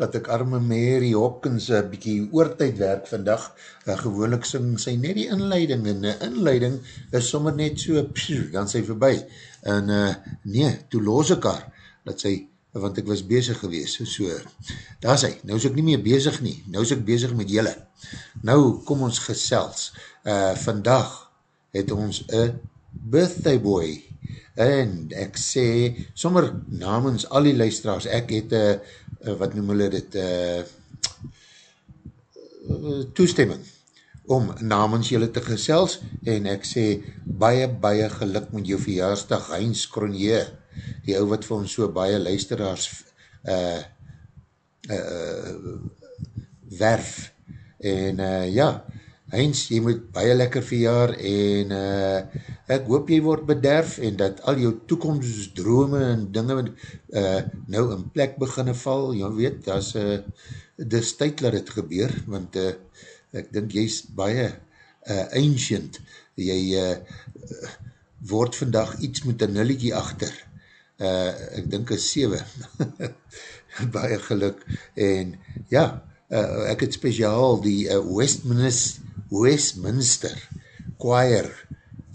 Laat ek arme Mary Hopkins een bykie oortijd werk vandag. Uh, gewoonlik sing sy net die inleiding en die inleiding is sommer net so, psju, dan sy voorbij. En uh, nee, toe los ek haar, dat sy, want ek was bezig gewees, so, daar is hy, nou is ek nie meer bezig nie, nou is ek bezig met julle. Nou kom ons gesels, uh, vandag het ons een birthday boy, en ek sê, sommer namens al die luisteraars, ek het, uh, uh, wat noem hulle dit, uh, toestemming, om namens julle te gesels, en ek sê, baie, baie geluk met jou verjaarsdag, Heinz Kronje, die ou wat vir ons so baie luisteraars uh, uh, werf, en uh, ja, Heinz, jy moet baie lekker verjaar, en uh, ek hoop jy word bederf, en dat al jou toekomstdrome en dinge uh, nou in plek beginne val, jy weet, dat is uh, dis tyd laat het gebeur, want uh, ek dink jy is baie uh, ancient, jy uh, word vandag iets met een nulletjie achter, uh, ek dink is 7, baie geluk, en ja, uh, ek het speciaal die uh, Westminster, Westminster Choir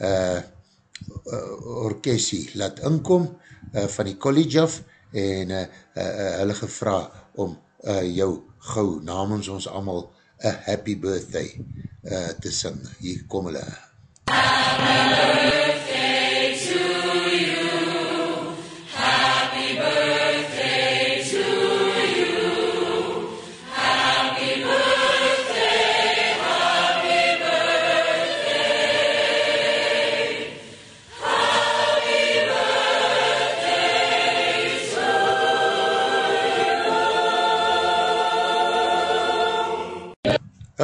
uh, uh, orkesie laat inkom uh, van die college af, en uh, uh, uh, hulle gevra om uh, jou gauw namens ons allemaal a happy birthday uh, te sing. Hier kom hulle. Happy birthday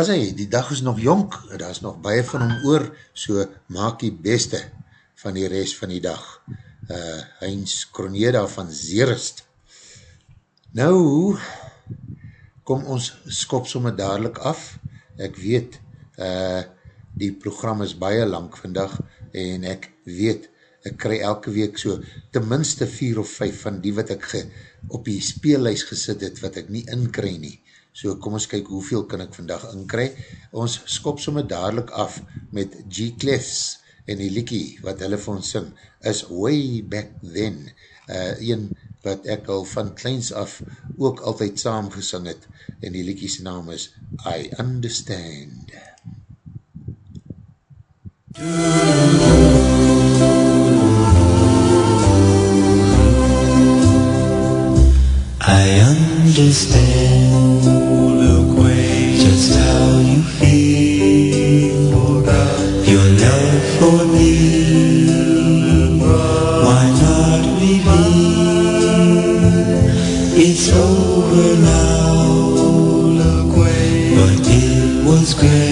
As hy, die dag is nog jonk, daar is nog baie van hom oor, so maak die beste van die rest van die dag. Uh, Heinz Kroneda van Zerist. Nou, kom ons skop somme dadelijk af. Ek weet, uh, die program is baie lang vandag, en ek weet, ek kry elke week so, tenminste vier of vijf van die wat ek ge, op die speellijst gesit het, wat ek nie inkry nie. So kom ons kyk hoeveel kan ek vandag inkry. Ons skop somme dadelijk af met G. Clefs en die liekie wat hulle vir ons sing is Way Back Then, uh, een wat ek al van kleins af ook altyd saam gesing het en die liekies naam is I Understand. I understand just how you Oh reveal? It's over now. But it was great.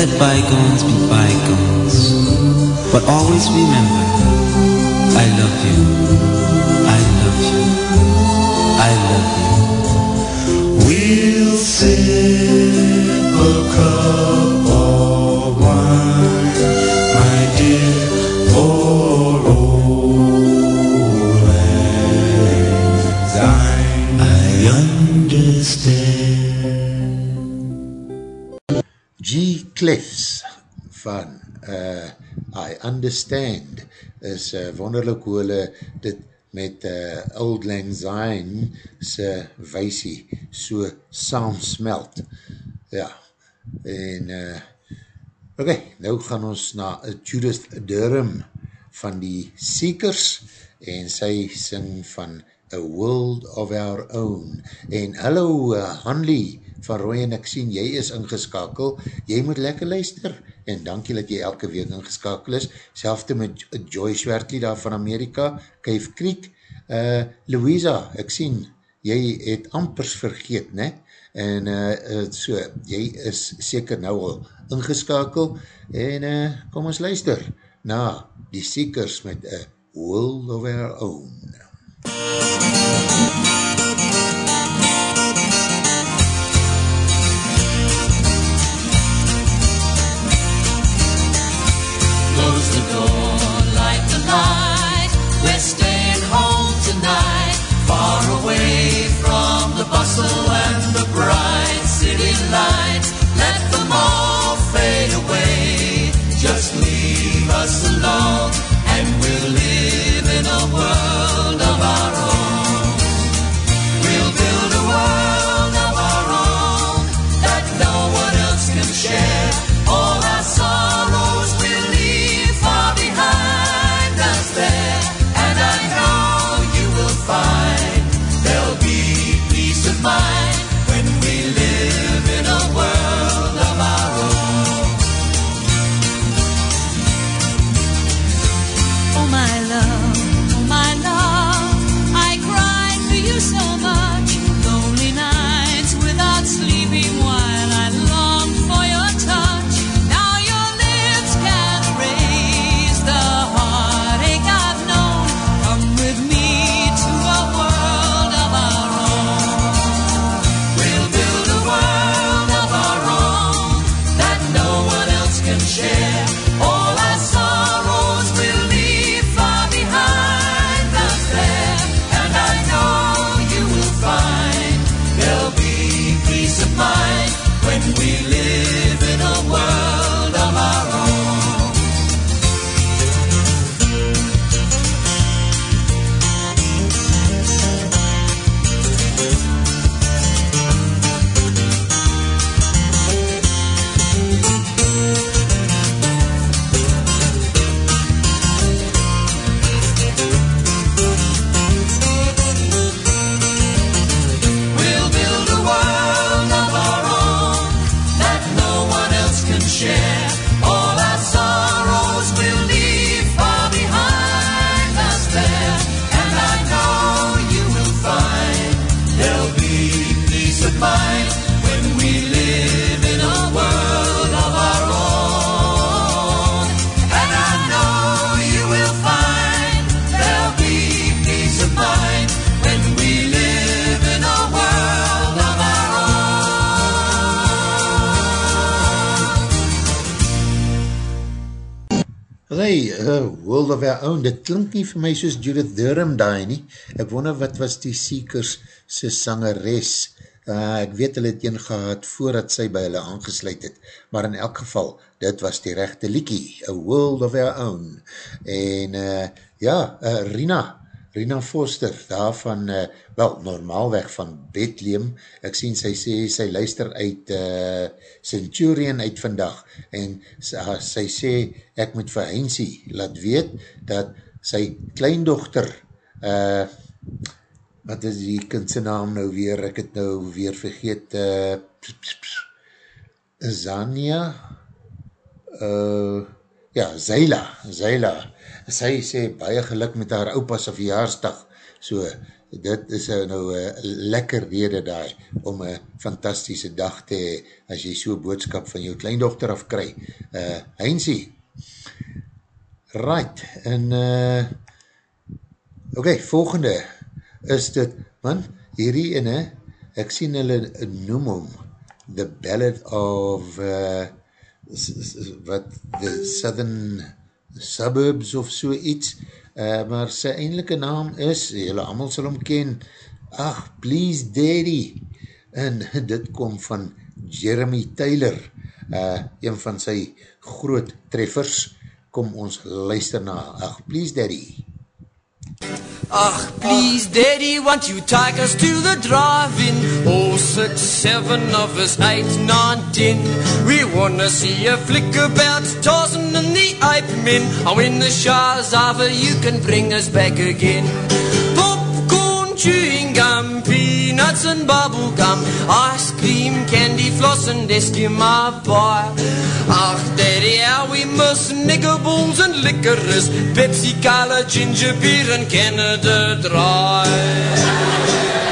Let bygones be bygones. But always remember, I love you. I love you. I love you. We'll sip a cup van uh, I Understand is uh, wonderlik hoe hulle dit met uh, Old Lang Syne se weisie so saamsmelt. Ja, en uh, ok, nou gaan ons na Judith Durham van die Seekers en sy sing van A World of Our Own. En hallo uh, Hanley van Roy en ek sien, jy is ingeskakel, jy moet lekker luister, en dankie dat jy elke week ingeskakel is, selfde met Joy Schwertley daar van Amerika, Kuif Kriek, uh, Louisa, ek sien, jy het ampers vergeet, ne? En uh, so, jy is seker nou al ingeskakel, en uh, kom ons luister na die Seekers met A World of Our Own. Close life. World of Our Own, dit klink nie vir my soos Judith Durham daai nie. Ek wonder wat was die Seekers se sangeres. Uh, ek weet hulle het een gehad voordat sy by hulle aangesluit het. Maar in elk geval, dit was die rechte liekie, A World of Our Own. En uh, ja, uh, Rina, Rina Foster, daar van, uh, wel, normaalweg van Bethlehem, ek sien sy sê, sy luister uit uh, Centurion uit vandag, en sy, sy sê, ek moet vir Heinzie laat weet, dat sy kleindochter, uh, wat is die kindse naam nou weer, ek het nou weer vergeet, uh, ps, ps, ps, Zania, uh, ja, Zeila, Zeila, sy sê baie geluk met haar opas of jaarsdag, so dit is nou een lekker rede daar om een fantastische dag te hee, as jy so boodskap van jou kleindochter afkry. Uh, Heinzie, right, en uh, ok, volgende is dit, man, hierdie ene, ek sien hulle noem om, The Ballad of uh, wat, The Southern suburbs of so iets, uh, maar sy eindelike naam is, jylle allemaal sal omken, ach, please daddy, en dit kom van Jeremy Taylor, uh, een van sy groot treffers, kom ons luister na, ach, please daddy. Ach, please, Daddy, won't you take us to the drive-in? All six, seven of us, eight, nine, ten. We wanna see a flick about Tarzan and the ape men. Oh, and when the show's over, you can bring us back again. Chewing gum, peanuts and bubble gum, ice cream, candy floss and Eskimo pie. Ach, Daddy, how we miss nigger balls and licorice, Pepsi Cola, ginger beer and Canada Dry.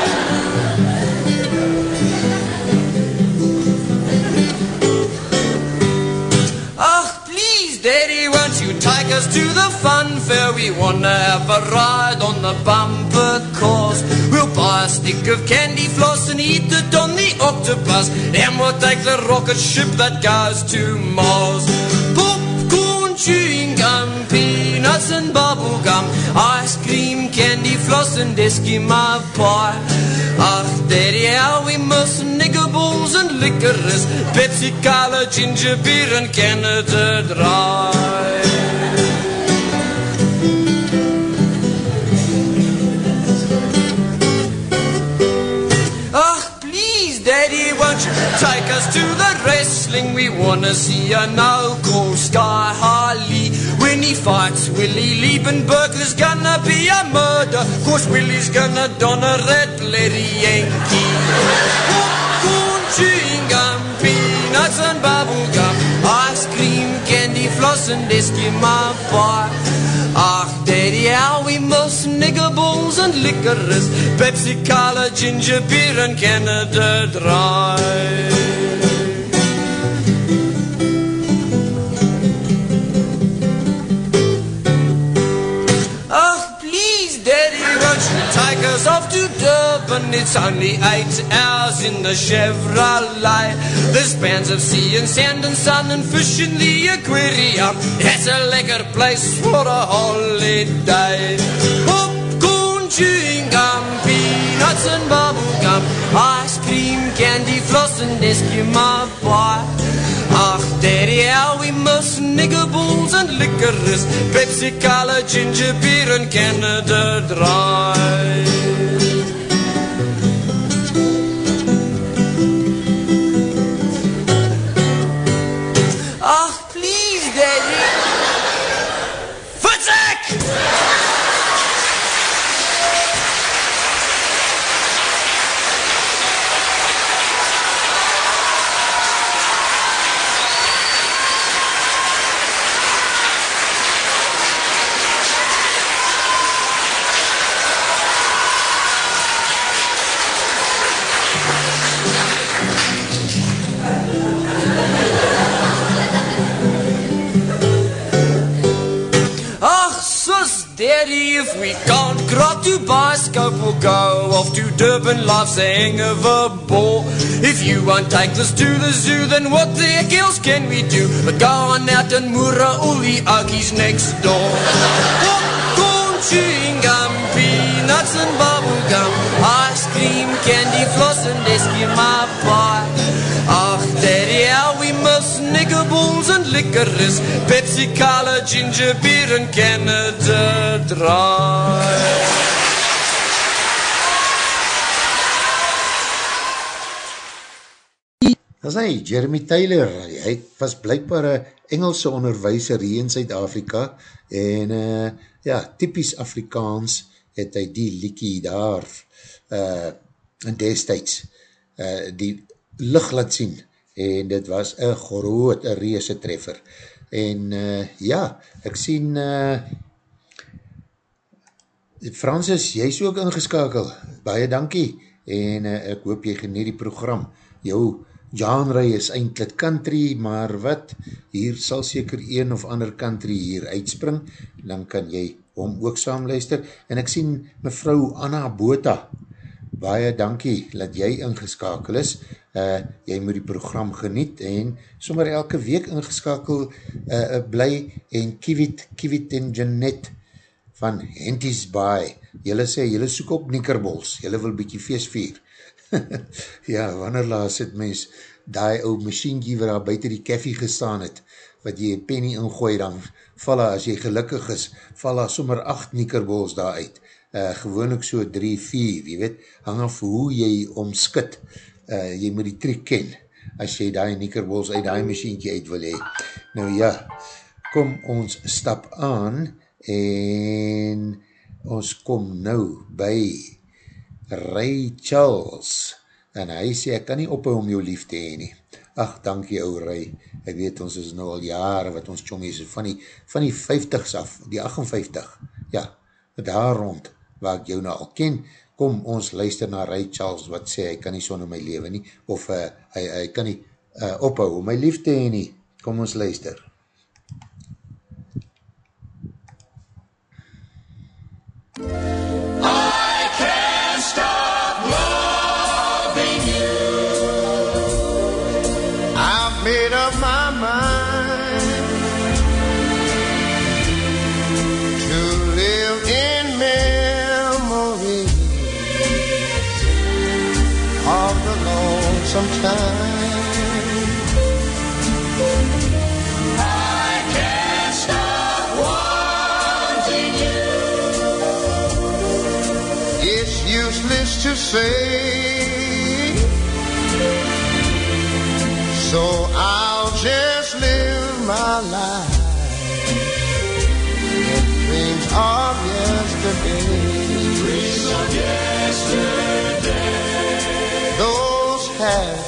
Daddy, won't you take us to the fun fair? We wanna have a ride on the bumper cars. We'll buy a stick of candy floss and eat it on the octopus. And we'll take the rocket ship that goes to Mars. Popcorn, chewing gum, peanuts and bubble gum, ice cream, candy floss and Eskimo pie. Ach, Daddy, how we miss nigger and licorice, Pepsi Cola, ginger beer and Canada Dry. Ach, please, Daddy, won't you take us to the wrestling? We wanna see a no-call Sky Harley. When he fights Willie Liebenberg, there's gonna be a murder. Cause Willie's gonna don a red bloody Yankee. And bubble gum, ice cream, candy floss and Eskimo pie. Ach, Daddy, how we miss nigger balls and licorice, Pepsi Cola, ginger beer and Canada Dry. Ach, please, Daddy, take us off to Durban? It's only eight hours in the Chevrolet. There's bands of sea and sand and sun and fish in the aquarium. It's a lekker place for a holiday. Popcorn, chewing gum, peanuts and bubble gum, ice cream, candy floss and Eskimo pie. Daddy, how we must nigger balls and licorice, Pepsi Cola, ginger beer and Canada Dry. Ach, please, Daddy. Verzeck! We can't grab to bioscope, we'll go off to Durban, life's a hang of a ball. If you won't take us to the zoo, then what the heck else can we do? But go on out and Mura, all the Okies next door. Popcorn, chewing gum, peanuts and bubble gum, ice cream, candy, floss and Eskimo pie. Ach, daddy, how we miss niggerballs and licorice, Pepsi, Cola, ginger beer and Canada Dry. Dat is hy, Jeremy Taylor, hy was blijkbaar een Engelse onderwijzer hier in Zuid-Afrika en uh, ja, typisch Afrikaans het hy die liekie daar uh, destijds uh, die licht laat sien en dit was een groot, een reese treffer en uh, ja, ek sien uh, Francis, jy is ook ingeskakel, baie dankie. En uh, ek hoop jy geniet die program, jou genre is eindelijk country, maar wat, hier sal seker een of ander country hier uitspring, dan kan jy hom ook saamluister, en ek sien mevrou Anna Bota, baie dankie dat jy ingeskakel is, uh, jy moet die program geniet, en sommer elke week ingeskakel uh, bly, en Kiewit, Kiewit en Jeanette, van Henties Baai, jylle sê, jylle soek op Nikkerbols, jylle wil bykie feest vier, ja, wanneer laas het mens die ou machientjie waar daar buiten die keffie gestaan het, wat jy penny ingooi, dan val as jy gelukkig is, val daar sommer 8 nikkerbols daar uit, uh, gewoon ook so 3, 4, jy weet, hang af hoe jy omskit, uh, jy moet die trick ken, as jy die nikkerbols uit die machientjie uit wil hee. Nou ja, kom ons stap aan, en ons kom nou by Ray Charles, en hy sê, ek kan nie ophou om jou lief te heen nie. Ach, dankie ou Ray, ek weet ons is nou al jare wat ons tjong is, van die, van die 50s af, die 58, ja, daar rond, waar ek jou nou al ken, kom ons luister na Ray Charles, wat sê, hy kan nie sonder my leven nie, of uh, hy, hy kan nie uh, ophou om my lief te heen nie, kom ons luister. I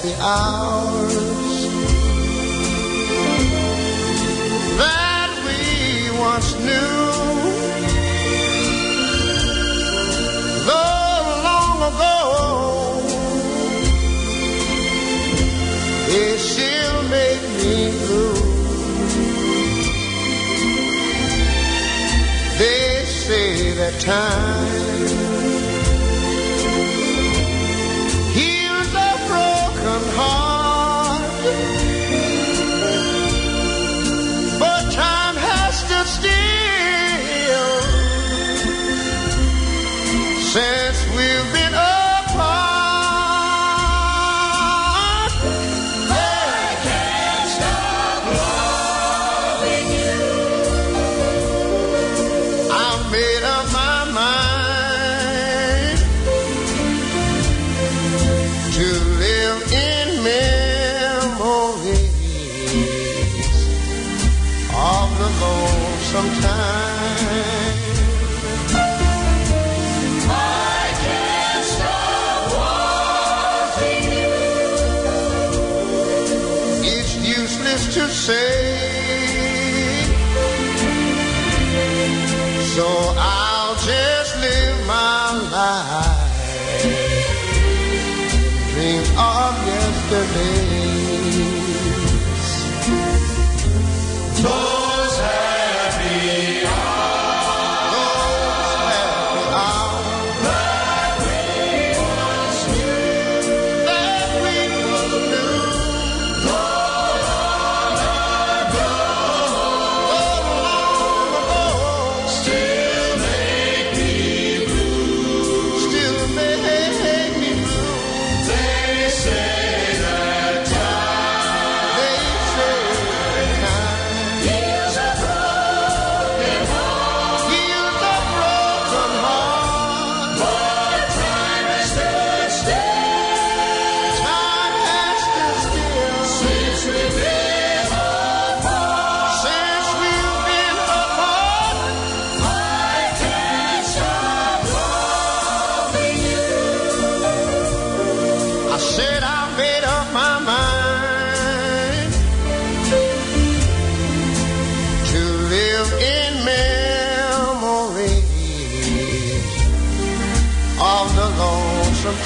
happy hours that we once knew. Though long ago, they still make me blue. They say that time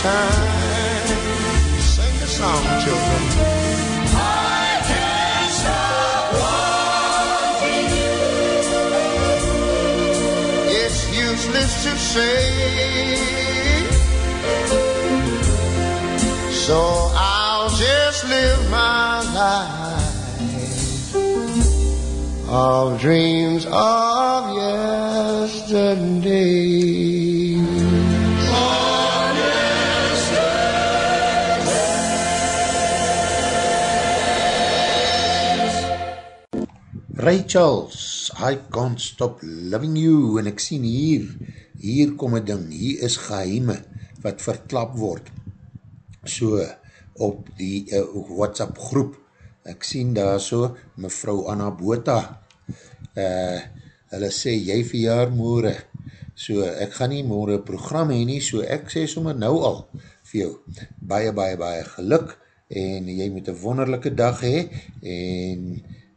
time. Sing the song, children. Useless to say. So I'll just live my life of dreams of yesterday. Ray Charles, I can't stop loving you, en ek sien hier, hier kom een ding, hier is geheime, wat verklap word, so, op die uh, WhatsApp groep, ek sien daar so, mevrou Anna Bota, uh, hulle sê, jy verjaar moore, so, ek gaan nie moore program heen nie, so ek sê sommer nou al, vir jou, baie, baie, baie geluk, en jy moet een wonderlijke dag hee, en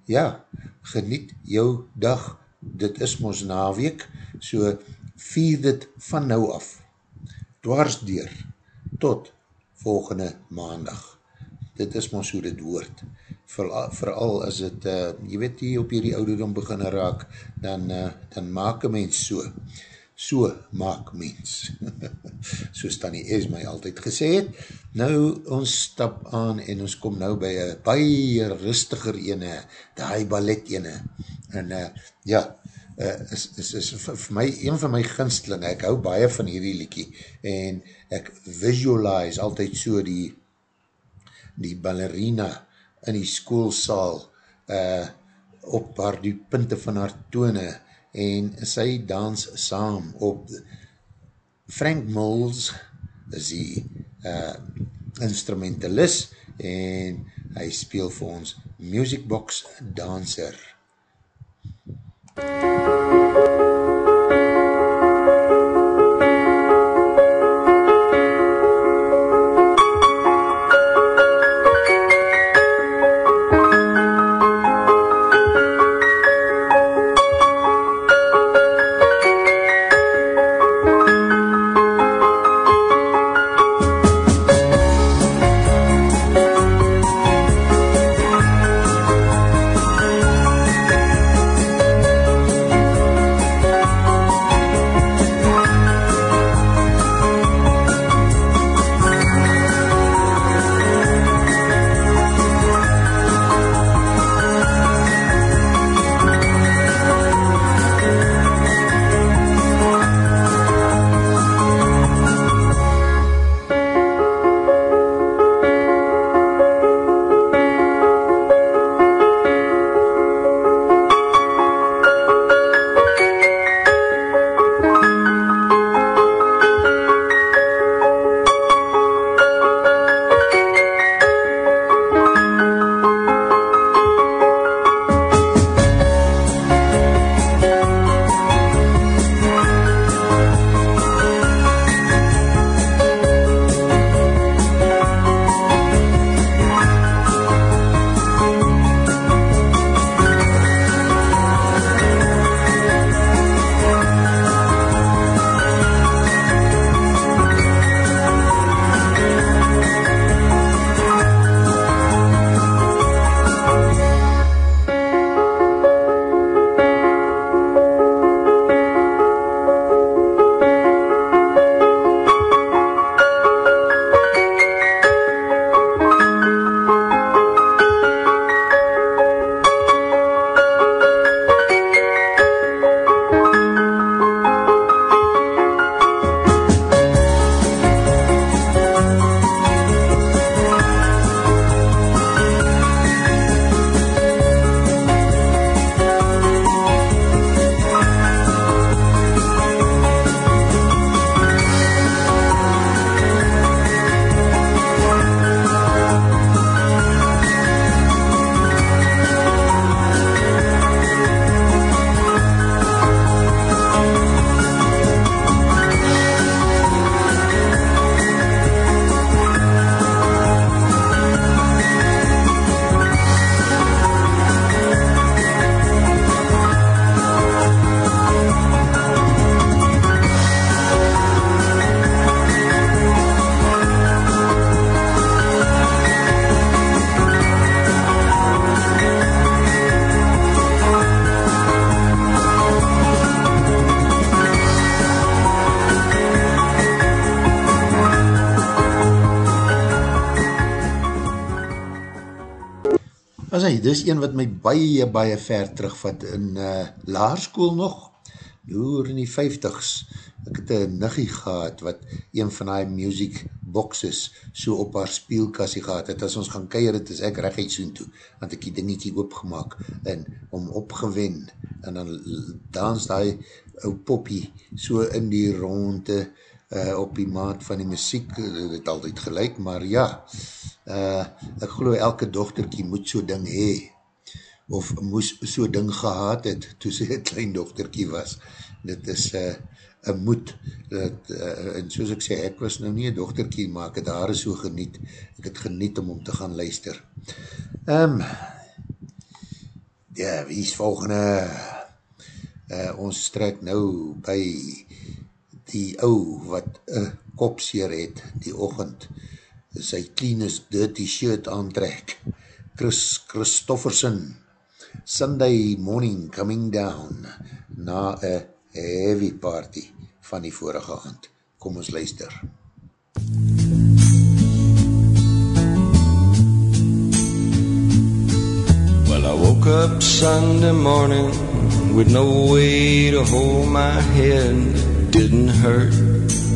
ja, geniet jou dag, dit is ons naweek, so vier dit van nou af, dwars deur, tot volgende maandag. Dit is ons hoe dit hoort. Vooral, as het, uh, jy weet die op hierdie ouderdom begin raak, dan, uh, dan maak een mens so. So maak mens. Soos Tanny Es my altyd gesê het. Nou, ons stap aan en ons kom nou by een baie rustiger ene, die ballet ene. En uh, ja, uh, is, is, is vir my, een van my ginstelinge, ek hou baie van hierdie liekie, en ek visualize altyd so die, die ballerina in die schoolsaal uh, op haar die punte van haar tone, en sy dans saam op Frank Mills is die uh, instrumentalist en hy speel vir ons Music Box Dancer. Thank dis een wat my baie, baie ver terugvat in uh, laarskoel nog, door in die 50s, ek het een niggie gehad, wat een van die music boxes so op haar spielkassie gehad het, as ons gaan keir het, is ek recht soen toe, want ek die dingetje oopgemaak, en om opgewen, en dan dans die ou poppie, so in die ronde, uh, op die maat van die muziek, het altyd gelijk, maar ja, uh, ek geloof elke dochterkie moet so ding hee, of moes so ding gehad het, toe sy een klein dochterkie was, dit is uh, een moed, dat, uh, en soos ek sê, ek was nou nie een dochterkie, maar ek het haar so geniet, ek het geniet om om te gaan luister. Um, ja, wie is volgende? Uh, ons strek nou by die ou wat een kopseer het die ochend, sy cleanest dirty shirt aantrek. Chris Christofferson, Sunday morning coming down, na een heavy party van die vorige hand. Kom ons luister. Well, I woke up Sunday morning with no way to hold my head. Didn't hurt.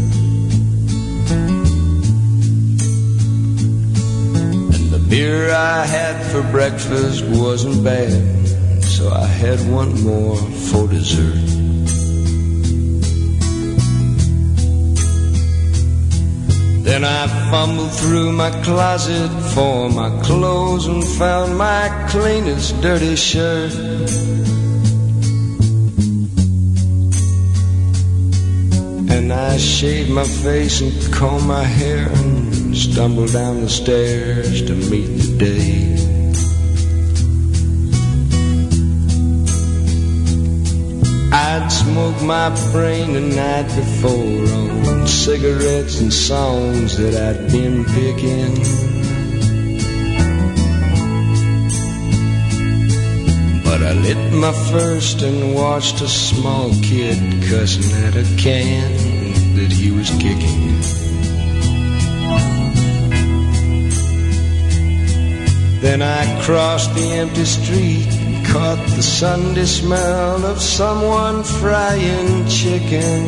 Beer I had for breakfast wasn't bad, so I had one more for dessert. Then I fumbled through my closet for my clothes and found my cleanest dirty shirt. And I shaved my face and combed my hair and stumbled down the stairs to meet the day. I'd smoked my brain the night before on cigarettes and songs that I'd been picking. But I lit my first and watched a small kid cussing at a can that he was kicking. Then I crossed the empty street and caught the Sunday smell of someone frying chicken.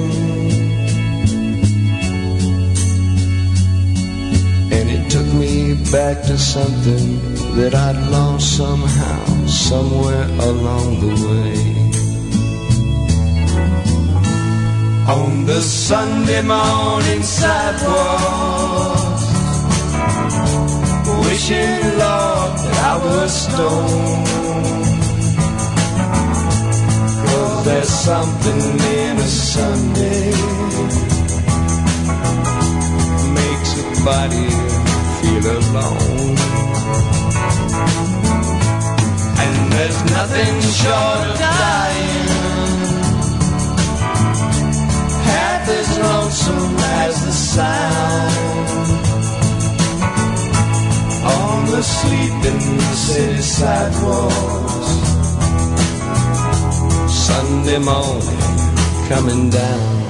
And it took me back to something that I'd lost somehow, somewhere along the way. On the Sunday morning sidewalk wishing, Lord, that I was stoned. Cause there's something in a Sunday makes a body feel alone. And there's nothing short of dying half as lonesome as the sound on the sleeping city sidewalks. Sunday morning coming down.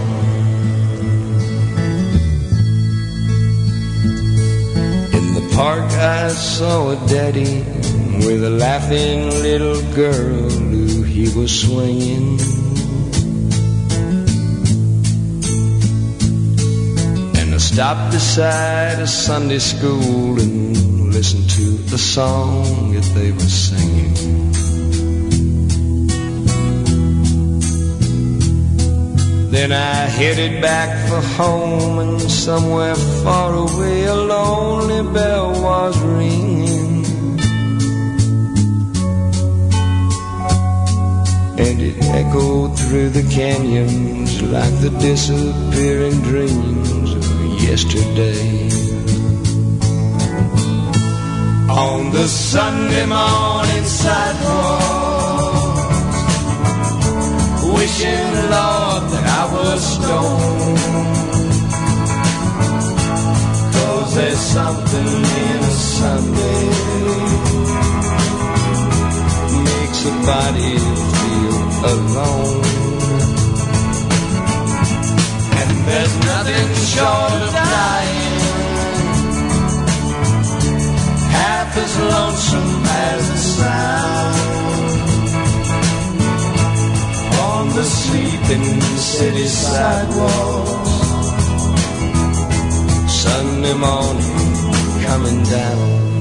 In the park, I saw a daddy with a laughing little girl who he was swinging. Stopped beside a Sunday school and listened to the song that they were singing. Then I headed back for home, and somewhere far away a lonely bell was ringing. And it echoed through the canyons like the disappearing dreams yesterday. On the Sunday morning sidewalk, wishing, Lord, that I was stoned. Cause there's something in a Sunday makes a body feel alone. There's nothing short of dying half as lonesome as the frown on the sleeping city sidewalks. Sunday morning coming down.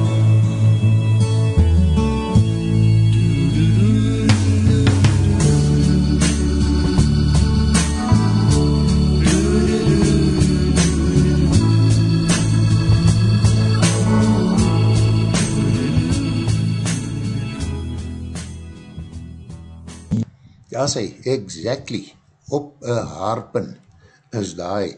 Ja sy, exactly, op een harpen is die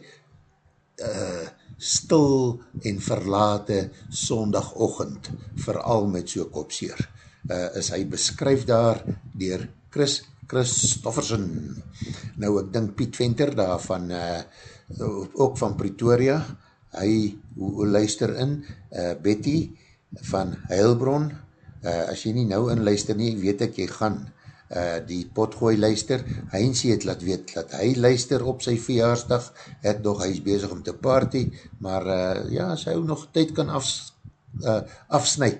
uh, stil en verlate sondagochend, vooral met so'n kopseer, uh, is hy beskryf daar dier Chris Christofferson. Nou ek dink Piet Venter daar van, uh, ook van Pretoria, hy luister in, uh, Betty van Heilbron, uh, as jy nie nou in luister nie, weet ek jy gaan, uh, die potgooi luister, Heinzie het laat weet, dat hy luister op sy verjaarsdag, het nog, hy is bezig om te party, maar uh, ja, as hy nog tyd kan afs, uh, afsnui,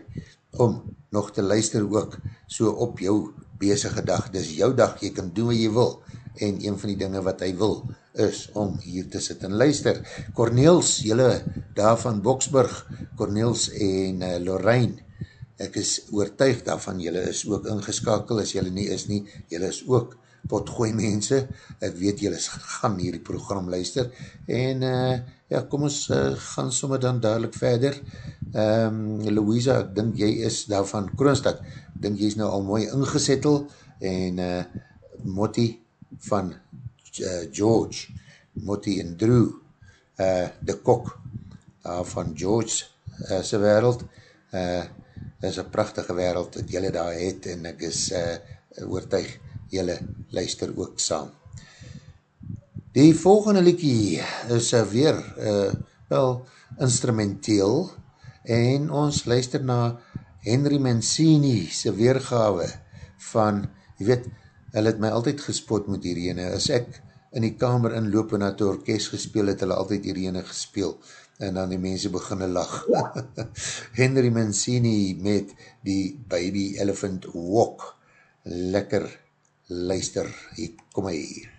om nog te luister ook, so op jou bezige dag, dis jou dag, jy kan doen wat jy wil, en een van die dinge wat hy wil, is om hier te sit en luister. Corneels, jylle daar van Boksburg, Corneels en uh, Lorraine, ek is oortuig daarvan, jylle is ook ingeskakel, as jylle nie is nie, jylle is ook potgooi mense, ek weet jylle gaan hier die program luister, en uh, ja, kom ons uh, gaan somme dan dadelijk verder, um, Louisa, ek dink jy is daar van Kroonstad, ek dink jy is nou al mooi ingesettel, en uh, Motti van uh, George, Motti en Drew, uh, de kok uh, van George uh, sy wereld, uh, is een prachtige wereld dat jylle daar het en ek is uh, oortuig jylle luister ook saam. Die volgende liekie is uh, weer uh, wel instrumenteel en ons luister na Henry Mancini sy weergawe van, jy weet, hy het my altyd gespot met die rene, as ek in die kamer inloop en na die orkest gespeel het, hulle altyd die rene gespeel en dan die mense beginne lach. Ja. Henry Mancini met die Baby Elephant Walk. Lekker luister, hier kom hy hier.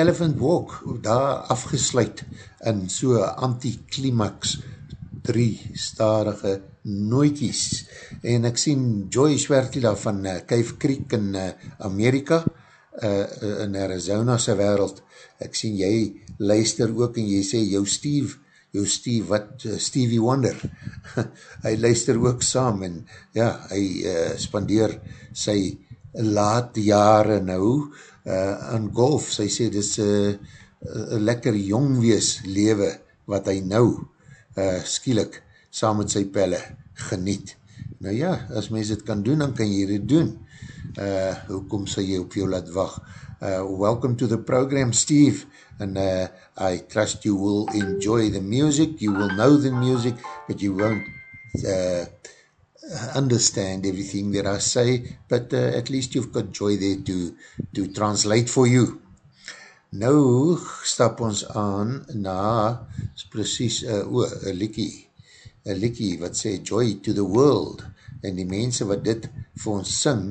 Elephant Walk, daar afgesluit in so anti-climax drie stadige nooitjies. En ek sien Joy Schwertila van uh, Cave Creek in uh, Amerika, uh, in Arizona se wereld. Ek sien jy luister ook en jy sê jou Steve, jou Steve, wat Stevie Wonder, hy luister ook saam en ja, hy uh, spandeer sy laat jare nou uh, aan golf. Sy sê dit is een uh, lekker jong wees lewe wat hy nou uh, skielik saam met sy pelle geniet. Nou ja, as mens dit kan doen, dan kan jy dit doen. Uh, hoekom sal jy op jou laat wacht? Uh, welcome to the program, Steve. And uh, I trust you will enjoy the music. You will know the music, but you won't uh, understand everything that I say. But uh, at least you've got joy there to, to translate for you. Nou stap ons aan na, is precies, uh, o, een likkie, een likkie wat sê Joy to the World, en die mense wat dit vir ons sing,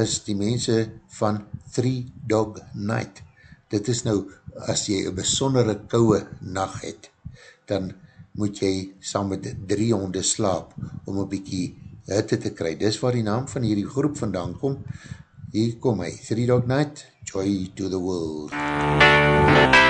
is die mense van Three Dog Night. Dit is nou, as jy een besondere kouwe nacht het, dan moet jy saam met drie honde slaap, om een bykie hitte te kry. Dis waar die naam van hierdie groep vandaan kom. Hier kom hy, Three Dog Night, Joy to the World. Jeremiah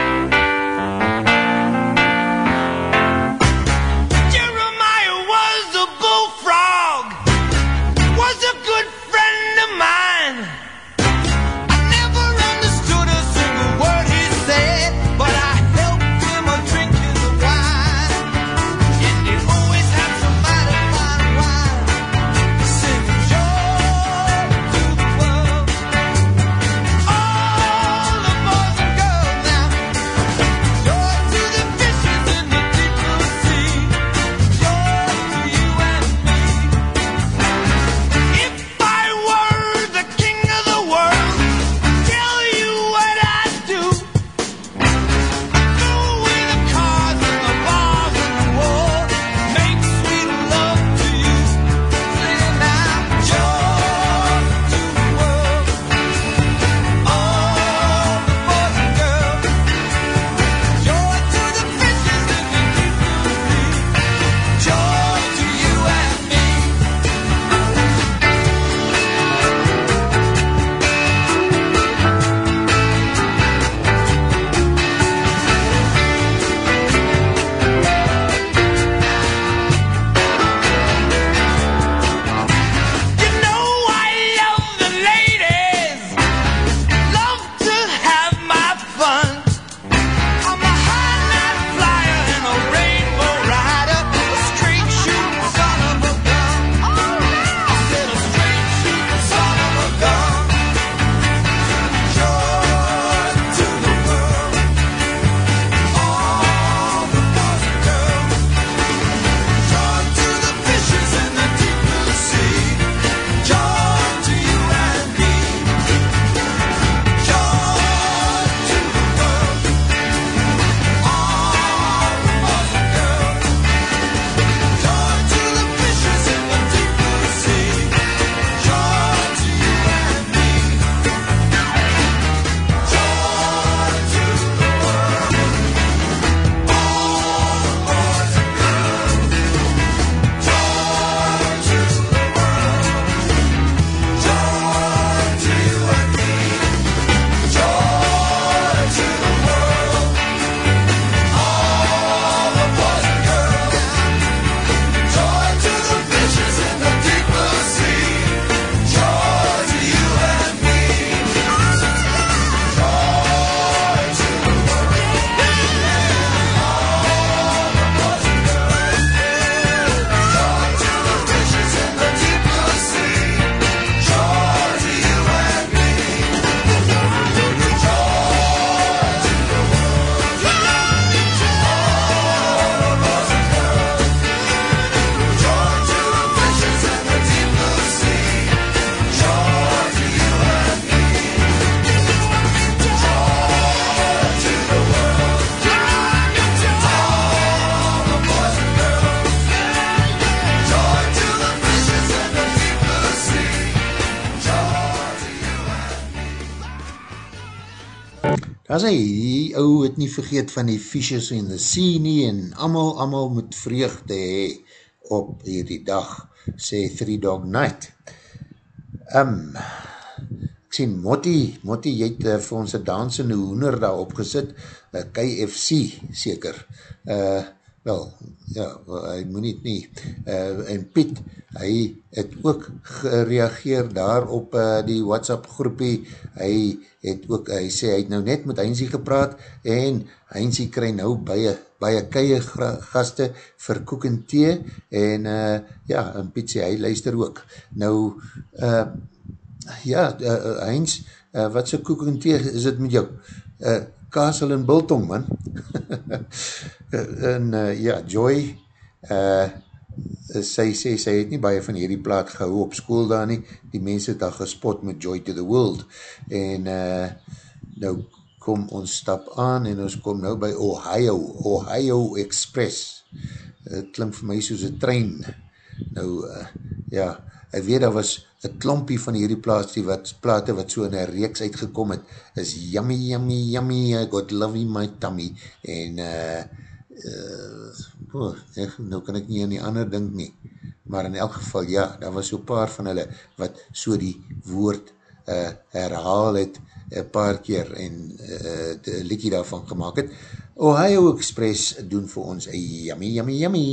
as hy, die ou het nie vergeet van die fishes in the sea nie, en amal, amal moet vreugde hee op hierdie dag, sê Three Dog Night. Um, ek sê, Motti, Motti, jy het uh, vir ons een dansende hoener daar opgesit, uh, KFC, seker, uh, wel, ja, hy moet nie, nie. Uh, en Piet, hy het ook gereageer daar op uh, die WhatsApp groepie, hy het ook, hy sê, hy het nou net met Heinzie gepraat, en Heinzie krij nou baie, baie keie gaste vir koek en thee, en uh, ja, en Piet sê, hy luister ook. Nou, uh, ja, uh, Heinz, uh, wat sy koek en thee is het met jou? Uh, Kasel en Biltong, man. en uh, ja, Joy, uh, sy sê, sy, sy het nie baie van hierdie plaat gehou op school daar nie, die mense het al gespot met Joy to the World, en uh, nou kom ons stap aan, en ons kom nou by Ohio, Ohio Express, het klink vir my soos een trein, nou, uh, ja, ek weet, daar was een klompie van hierdie plaats, die wat, plate wat so in een reeks uitgekom het, is yummy, yummy, yummy, I got love in my tummy, en, uh, uh, oh, ek, nou kan ek nie aan die ander dink nie, maar in elk geval, ja, daar was so paar van hulle, wat so die woord uh, herhaal het, een paar keer, en uh, die liedje daarvan gemaakt het, Ohio Express doen vir ons, yummy, yummy, yummy,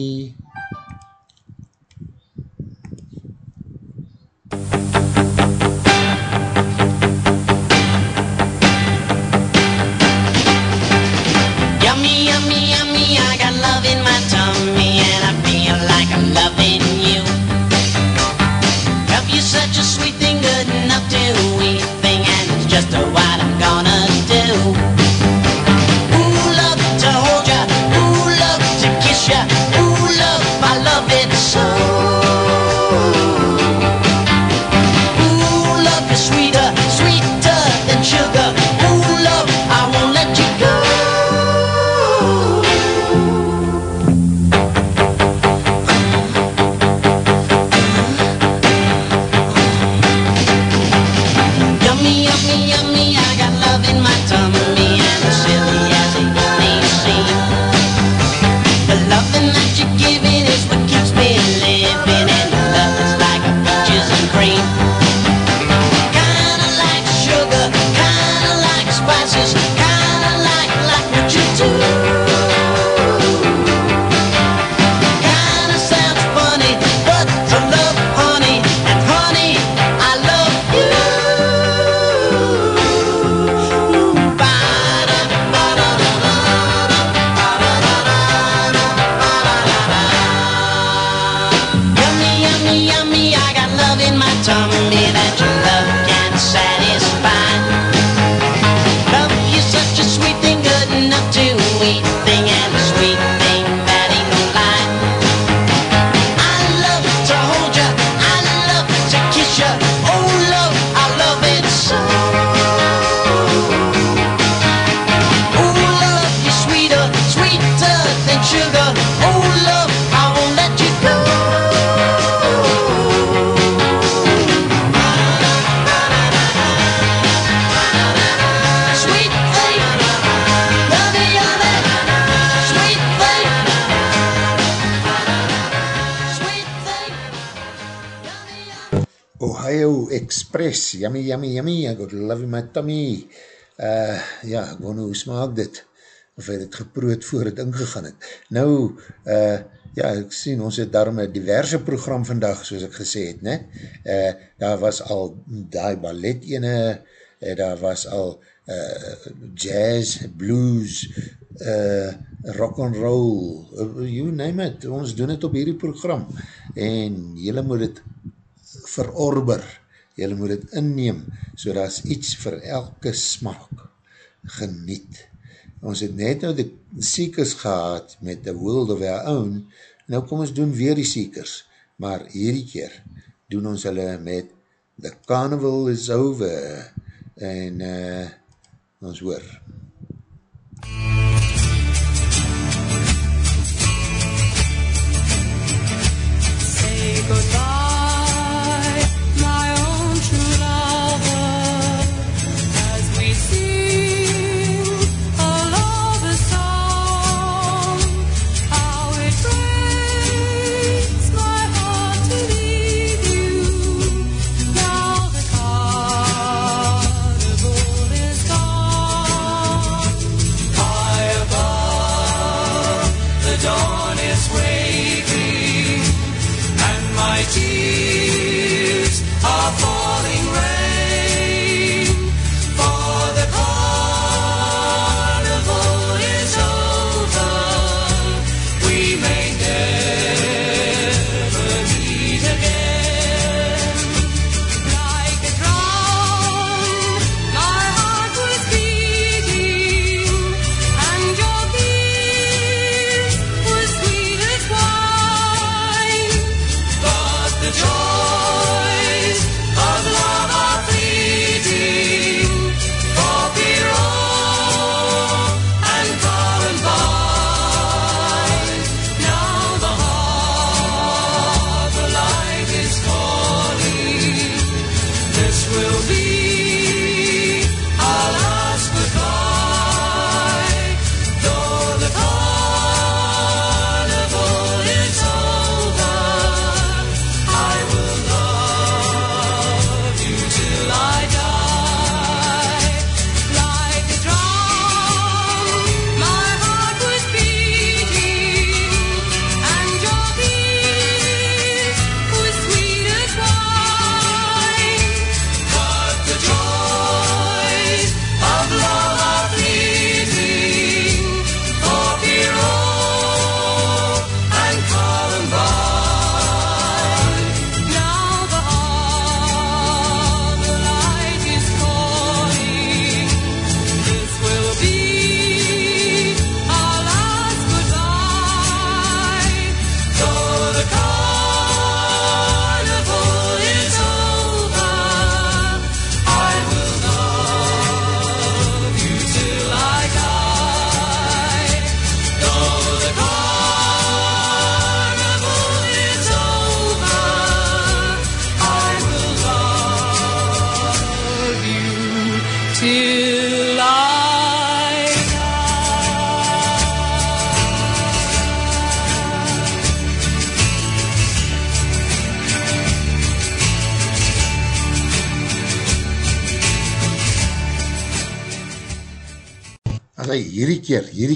got love in my tummy. Uh, ja, ek wonder hoe smaak dit, of hy het geproot voor het ingegaan het. Nou, uh, ja, ek sien, ons het daarom een diverse program vandag, soos ek gesê het, ne? Uh, daar was al die ballet ene, uh, daar was al uh, jazz, blues, uh, rock and roll, uh, you name it, ons doen het op hierdie program, en jylle moet het verorber, jylle moet het inneem, so daar is iets vir elke smaak, geniet. Ons het net nou die seekers gehad met The World of Our Own, nou kom ons doen weer die seekers, maar hierdie keer doen ons hulle met The Carnival is Over, en uh, ons hoor. Say goodbye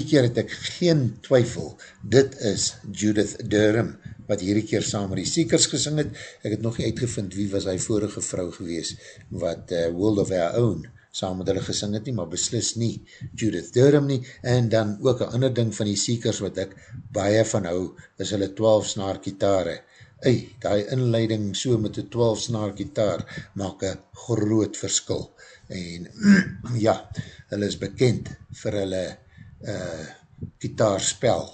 hierdie keer het ek geen twyfel, dit is Judith Durham, wat hierdie keer saam met die Seekers gesing het, ek het nog nie uitgevind wie was hy vorige vrou gewees, wat uh, World of Our Own saam met hulle gesing het nie, maar beslis nie Judith Durham nie, en dan ook een ander ding van die Seekers wat ek baie van hou, is hulle 12 snaar gitare, ei, die inleiding so met die 12 snaar gitaar, maak een groot verskil, en ja, hulle is bekend vir hulle uh, gitaarspel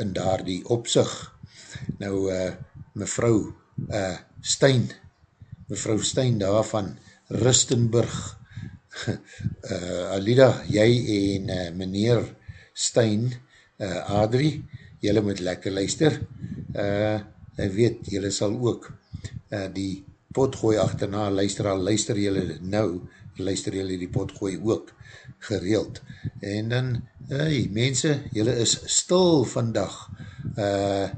in daar die opzicht. Nou, uh, mevrou uh, Stein, mevrou Stein daar van Rustenburg, uh, Alida, jy en uh, meneer Stein, uh, Adrie, jylle moet lekker luister, uh, ek weet, jylle sal ook uh, die potgooi achterna luister, al luister jylle nou, luister jylle die potgooi ook gereeld. En dan, hey, mense, jylle is stil vandag. Uh,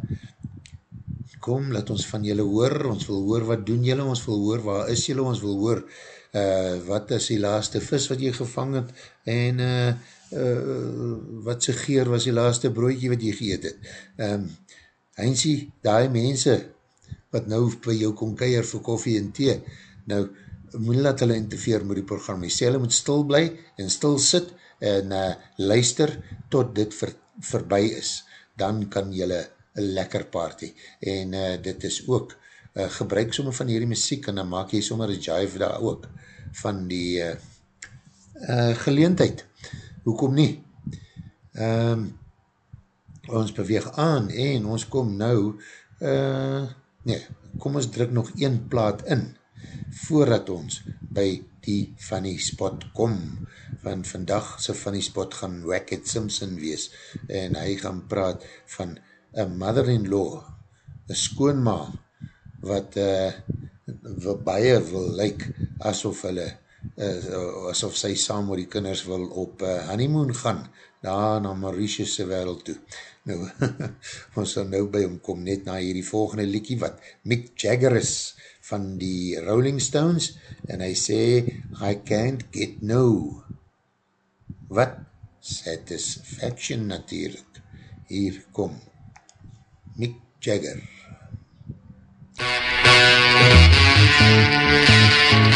kom, laat ons van jylle hoor, ons wil hoor wat doen jylle, ons wil hoor waar is jylle, ons wil hoor uh, wat is die laaste vis wat jy gevang het, en uh, uh, wat sy geer was die laaste broodje wat jy geëet het. Um, Heinzie, die mense wat nou by jou kom keier vir koffie en thee, nou, moet laat hulle interfeer met die program. Jy sê hulle moet stil bly en stil sit en uh, luister tot dit ver, verby is. Dan kan julle een lekker party. En uh, dit is ook, uh, gebruik somme van hierdie muziek en dan maak jy sommer een jive daar ook van die uh, uh, geleentheid. Hoekom nie? Um, ons beweeg aan en ons kom nou, uh, nee, kom ons druk nog een plaat in voordat ons by die funny spot kom, want vandag sy funny spot gaan Wackett Simpson wees, en hy gaan praat van a mother-in-law, a skoonma, wat, uh, baie wil lyk, asof hulle, uh, asof sy saam met die kinders wil op uh, honeymoon gaan, daar na Mauritius' wereld toe. Nou, ons sal nou by hom kom, net na hierdie volgende liekie, wat Mick Jagger is, van die Rolling Stones en hy sê, I can't get no. Wat? Satisfaction natuurlijk. Hier kom Mick Jagger. MUZIEK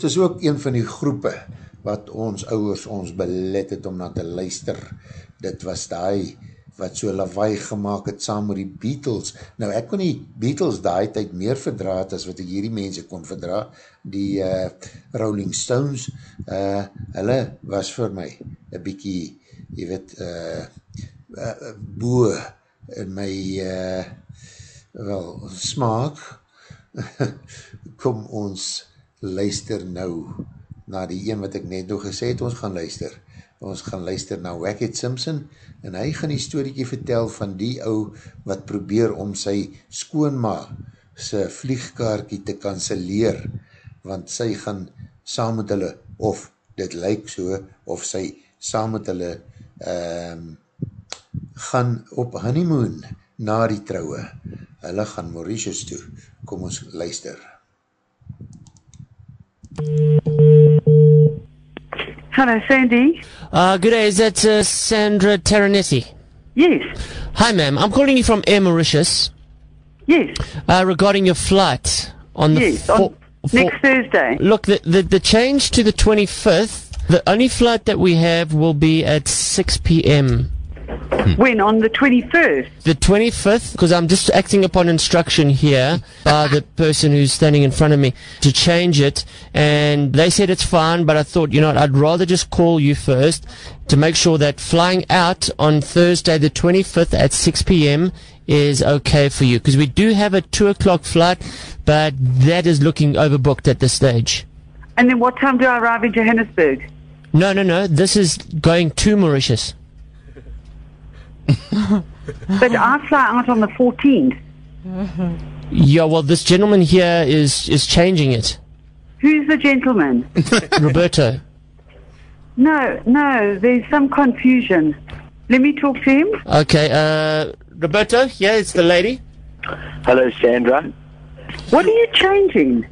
dit is ook een van die groepe wat ons ouwers ons belet het om na te luister. Dit was die wat so lawaai gemaakt het saam met die Beatles. Nou, ek kon die Beatles die tyd meer verdraad as wat ek hierdie mense kon verdra. Die uh, Rolling Stones, uh, hulle was vir my een bykie, jy weet, uh, uh, boe in my uh, wel, smaak. Kom ons luister nou na die een wat ek net nog gesê het, ons gaan luister. Ons gaan luister na Wackett Simpson en hy gaan die storiekie vertel van die ou wat probeer om sy skoonma sy vliegkaartje te kanseleer, want sy gaan saam met hulle, of dit lyk so, of sy saam met hulle um, gaan op honeymoon na die trouwe. Hulle gaan Mauritius toe. Kom ons luister. Hello, Sandy. Uh, good day. Is that uh, Sandra Terranetti? Yes, Hi, ma'am. I'm calling you from Air Mauritius yes, uh, regarding your flight on the yes. On next Thursday. Look, the, the the change to the 25th. The only flight that we have will be at 6 p.m. Hmm. When? On the 21st? The 25th, because I'm just acting upon instruction here by the person who's standing in front of me to change it. And they said it's fine, but I thought, you know, I'd rather just call you first to make sure that flying out on Thursday, the 25th at 6 p.m. is okay for you. Because we do have a 2 o'clock flight, but that is looking overbooked at this stage. And then what time do I arrive in Johannesburg? No, no, no. This is going to Mauritius. But I fly out on the 14th. Yeah, well, this gentleman here is, is changing it. Who's the gentleman? Roberto. no, no, there's some confusion. Let me talk to him. Okay, uh, Roberto, yeah, it's the lady. Hello, Sandra. What are you changing?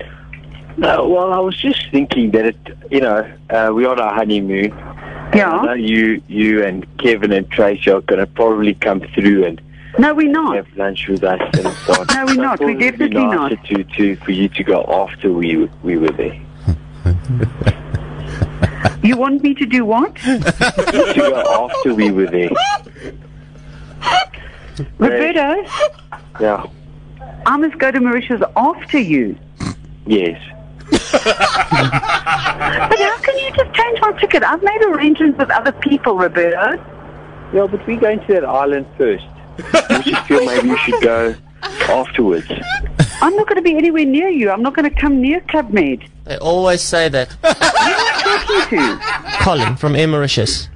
Uh, well, I was just thinking that it, you know, uh, we're on our honeymoon. I know Yeah? you, you and Kevin and Tracy are going to probably come through and No, we're not. have lunch with us and on. No, we're not. We're definitely not. To, to, for you to go after we we were there. You want me to do what? to go after we were there. Roberto, Yeah. I must go to Mauritius after you. Yes. But how can you just change my ticket? I've made arrangements with other people, Roberto. Yeah, but we're going to that island first. We just feel maybe you should go afterwards. I'm not going to be anywhere near you. I'm not going to come near Club Med. They always say that. Who are you Talking to. Colin from Air Mauritius.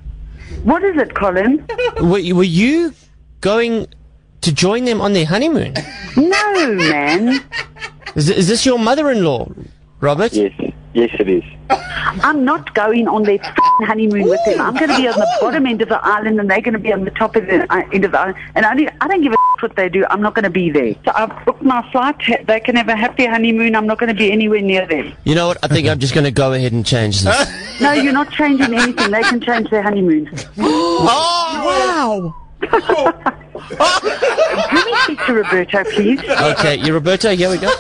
What is it, Colin? Were, were you going to join them on their honeymoon? No, man. Is, is this your mother-in-law, Robert? Yes. Yes, it is. I'm not going on their f***ing honeymoon with them. I'm going to be on the bottom end of the island, and they're going to be on the top of the uh, end of the island. And I, don't- I don't give a f- what they do. I'm not going to be there. So I've booked my flight. They can have a happy honeymoon. I'm not going to be anywhere near them. You know what? I think I'm just going to go ahead and change this. No, you're not changing anything. They can change their honeymoon. Oh, wow. Can we speak to Roberto, please? Okay, you Roberto, here we go.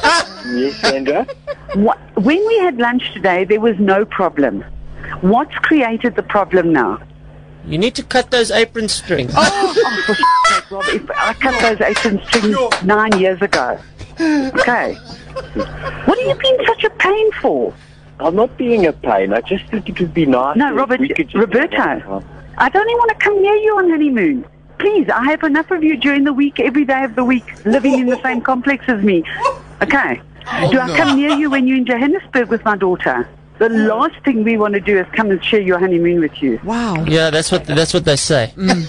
Yes, Sandra. What, when we had lunch today, there was no problem. What's created the problem now? You need to cut those apron strings. Oh, oh for sake, Rob, if I cut those apron strings nine years ago. Okay. What are you being such a pain for? I'm not being a pain. I just think it would be nice. No, if Robert, we could just Roberto, I don't even want to come near you on honeymoon. Please, I have enough of you during the week, every day of the week, living in the same complex as me. Okay. Oh, do I come near you when you're in Johannesburg with my daughter? The mm. last thing we want to do is come and share your honeymoon with you. Wow. Yeah, that's what that's what they say. Mm.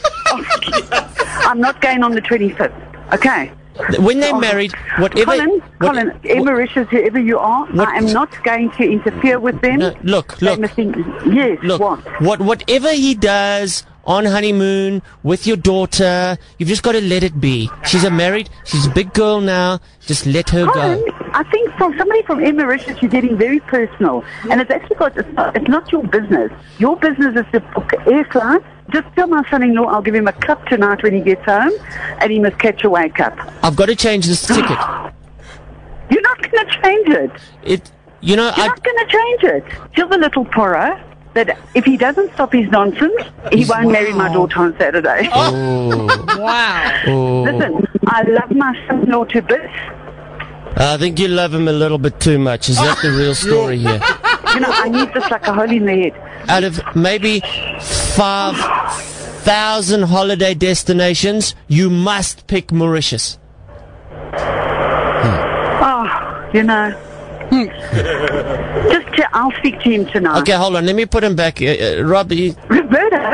I'm not going on the 25th. Okay. When they married, whatever. Colin, what- Colin, what- Mauritius, whoever you are, What- I am not going to interfere with them. No, look, look. must think- yes, Look, what? what whatever he does on honeymoon with your daughter, you've just got to let it be. She's a married, she's a big girl now. Just let her go. I think from somebody from Mauritius, you're getting very personal, and it's actually got it's not, it's not your business. Your business is to book air flights. Just tell my son-in-law I'll give him a cup tonight when he gets home, and he must catch a wake up. I've got to change this ticket. You're not going to change it. It You know, You're I, not going to change it. Tell the little porra that if he doesn't stop his nonsense, he won't marry my daughter on Saturday. Oh. Wow. oh, Listen, I love my son-in-law to bits. I think you love him a little bit too much. Is that the real story here? You know, I need this like a hole in the head. Out of maybe five thousand holiday destinations, you must pick Mauritius. Oh, you know. Just to, I'll speak to him tonight. Okay, hold on. Let me put him back. Uh, uh, Rob, you, Roberto,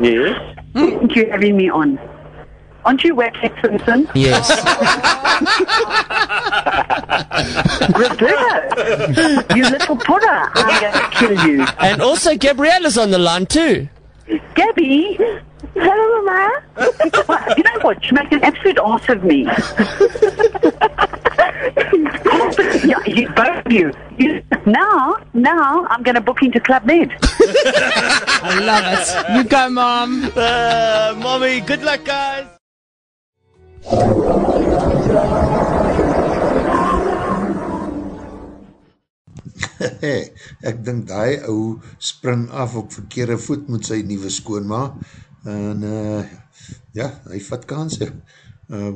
Yes. thank you for having me on. Aren't you Wackhead Simpson? yes. Roberto, you little putter, I'm going to kill you. and also, Gabriella's on the line too. Gabby, hello, Mama. you know what? You make an absolute ass of me. You. Now, now, I'm going to book into Club Med. I love it. You go, Mom. Uh, mommy, good luck, guys. ek dink die ou spring af op verkeerde voet met sy nieuwe skoonma en uh, ja, hy vat kanse uh,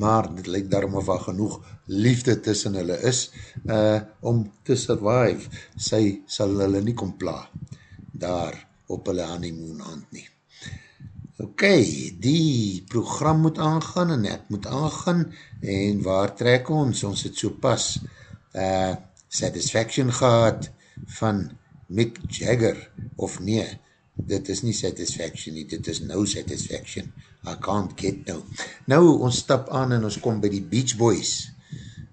maar dit lyk daarom of daar genoeg liefde tussen hulle is uh, om te survive sy sal hulle nie kom pla daar op hulle honeymoon aand nie Ok, die program moet aangaan en ek moet aangaan en waar trek ons? Ons het so pas uh, Satisfaction gehad van Mick Jagger of nee, dit is nie Satisfaction nie, dit is No Satisfaction. I can't get no. Nou, ons stap aan en ons kom by die Beach Boys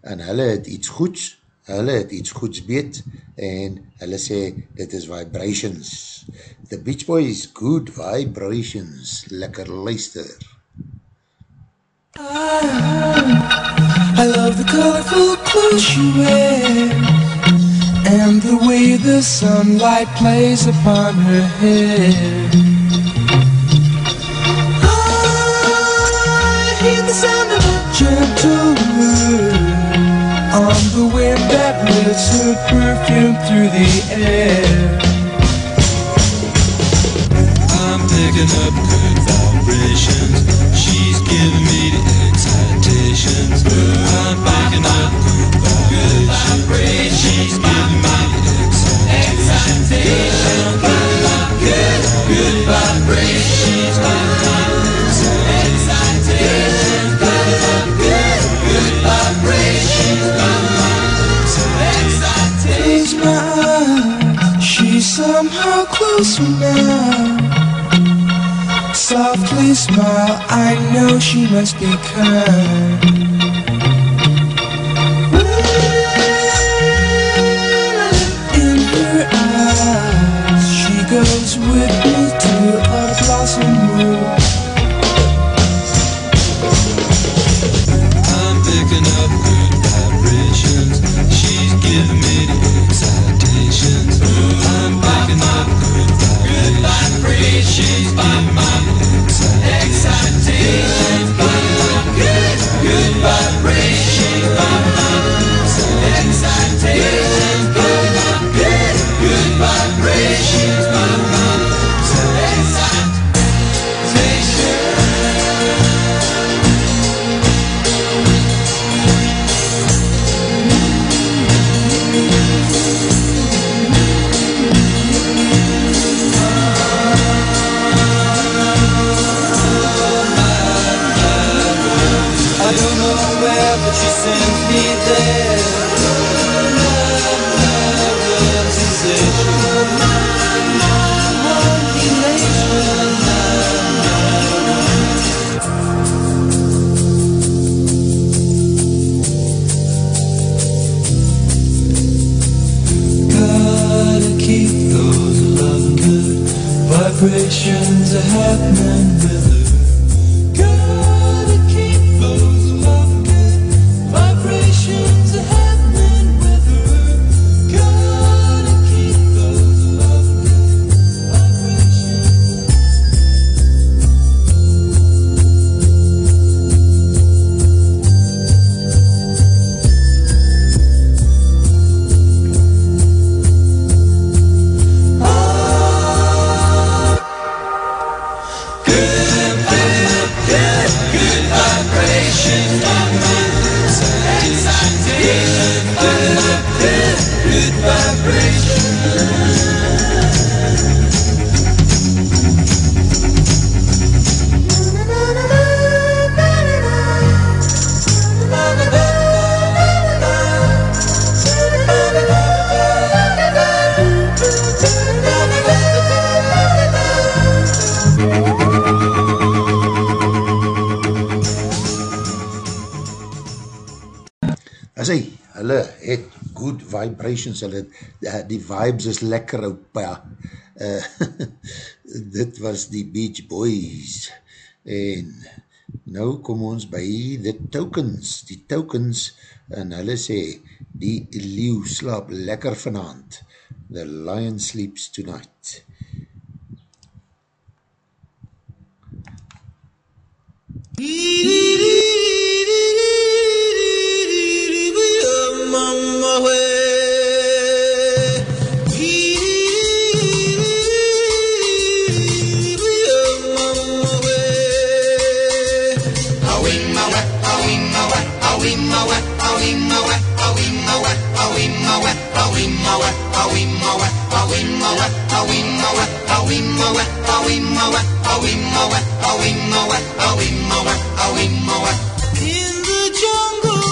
en hulle het iets goeds, hulle het iets goeds beet en hulle sê dit is vibrations. The Beach Boys, good vibrations, lekker luister. I love the colorful clothes she wears and the way the sunlight plays upon her hair. On the wind that lifts her perfume through the air. I'm picking up good vibrations. She's giving me the excitations. I'm picking up good vibrations. She's giving me the excitations. Somehow closer now. Softly smile, I know she must be kind. Vibrations vibrations, hulle, uh, die vibes is lekker op, uh, dit was die Beach Boys, en nou kom ons by The Tokens, die Tokens, en hulle sê, die leeuw slaap lekker vanavond, The Lion Sleeps Tonight. Mama In the jungle,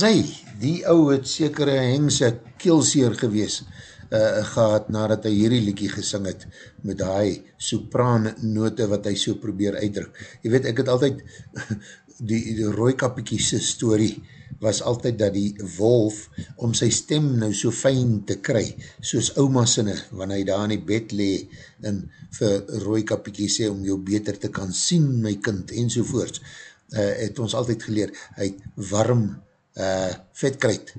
As hy, die ou het sekere hengse keelseer gewees uh, gehad nadat hy hierdie liekie gesing het met die sopraan note wat hy so probeer uitdruk. Jy weet, ek het altyd die, die rooikapiekies story was altyd dat die wolf om sy stem nou so fijn te kry, soos ouma sinne, wanneer hy daar in die bed lee en vir rooikapiekie sê om jou beter te kan sien, my kind, enzovoorts, uh, het ons altyd geleer, hy het warm uh, vetkruid,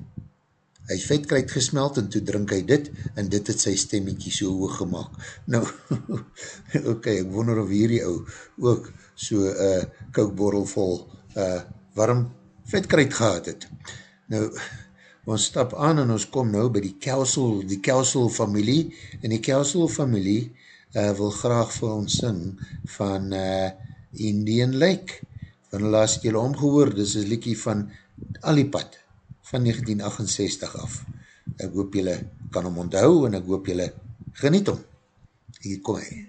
hy het vetkruid gesmeld en toe drink hy dit, en dit het sy stemmiekie so hoog gemaakt. Nou, ok, ek wonder of hierdie ou ook so uh, koukborrel vol uh, warm vetkruid gehad het. Nou, ons stap aan en ons kom nou by die Kelsel, die Kelsel familie, en die Kelsel familie uh, wil graag vir ons sing van uh, Indian Lake, van die laatste jylle omgehoor, dis een liekie van Alipad, van 1968 af. Ek hoop jylle kan hom onthou, en ek hoop jylle geniet hom. Hier kom hy.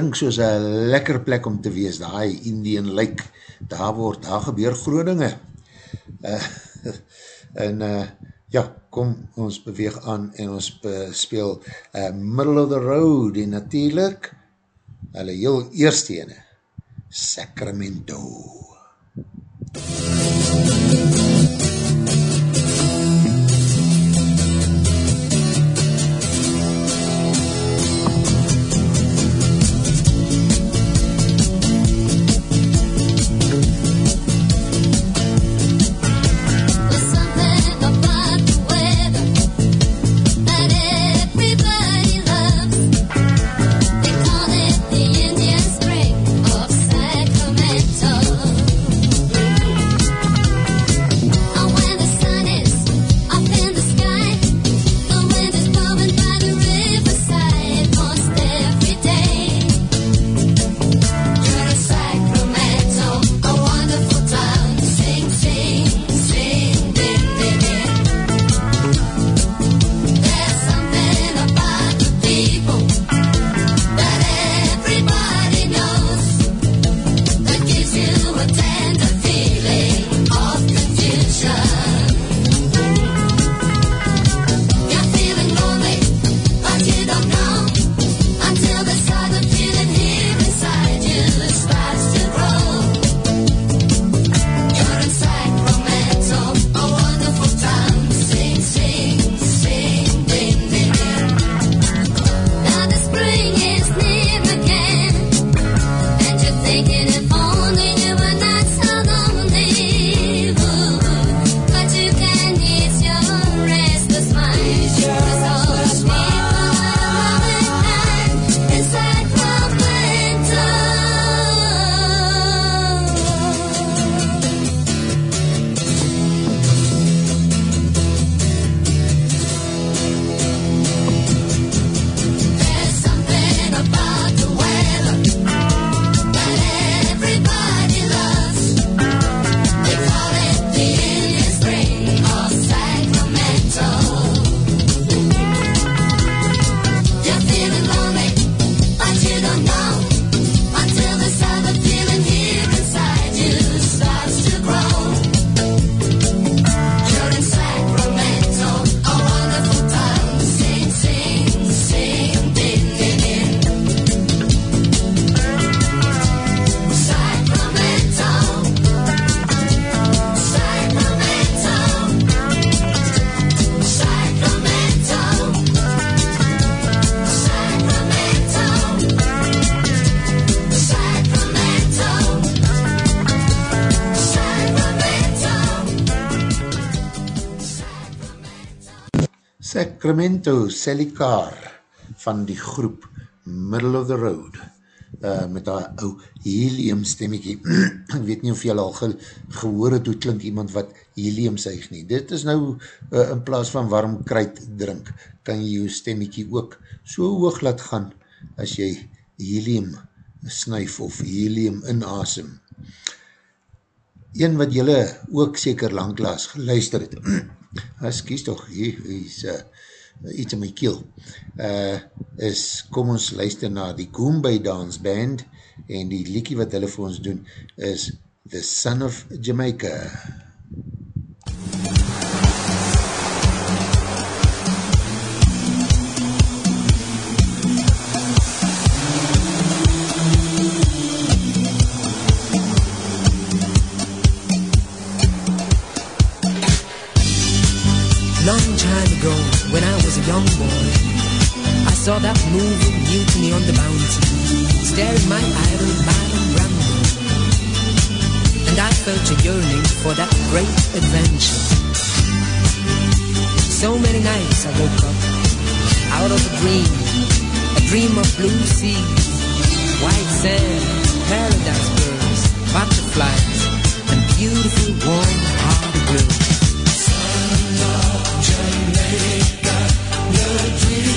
Klink soos een lekker plek om te wees, die Indian Lake, daar word, daar gebeur groeninge. Uh, en uh, ja, kom, ons beweeg aan en ons speel uh, Middle of the Road en natuurlijk, hulle heel eerste ene, Sacramento. Sacramento. Sacramento, Sally Carr van die groep Middle of the Road uh, met haar ou helium stemmekie ek weet nie of jy al ge gehoor het hoe klink iemand wat helium suig nie. Dit is nou uh, in plaas van warm kruid drink kan jy jou stemmekie ook so hoog laat gaan as jy helium snuif of helium inasem. Een wat jylle ook seker langklaas geluister het. As kies toch hier is uh, iets in my keel, uh, is, kom ons luister na die Goombay Dance Band, en die liekie wat hulle vir ons doen, is The Son of Jamaica. Long young boy. I saw that movie, Mutiny on the Bounty, staring my idol Marlon Brando. And I felt a yearning for that great adventure. So many nights I woke up out of a dream, a dream of blue seas, white sand, paradise birds, butterflies, and beautiful warm-hearted girls. Son of Jamaica. As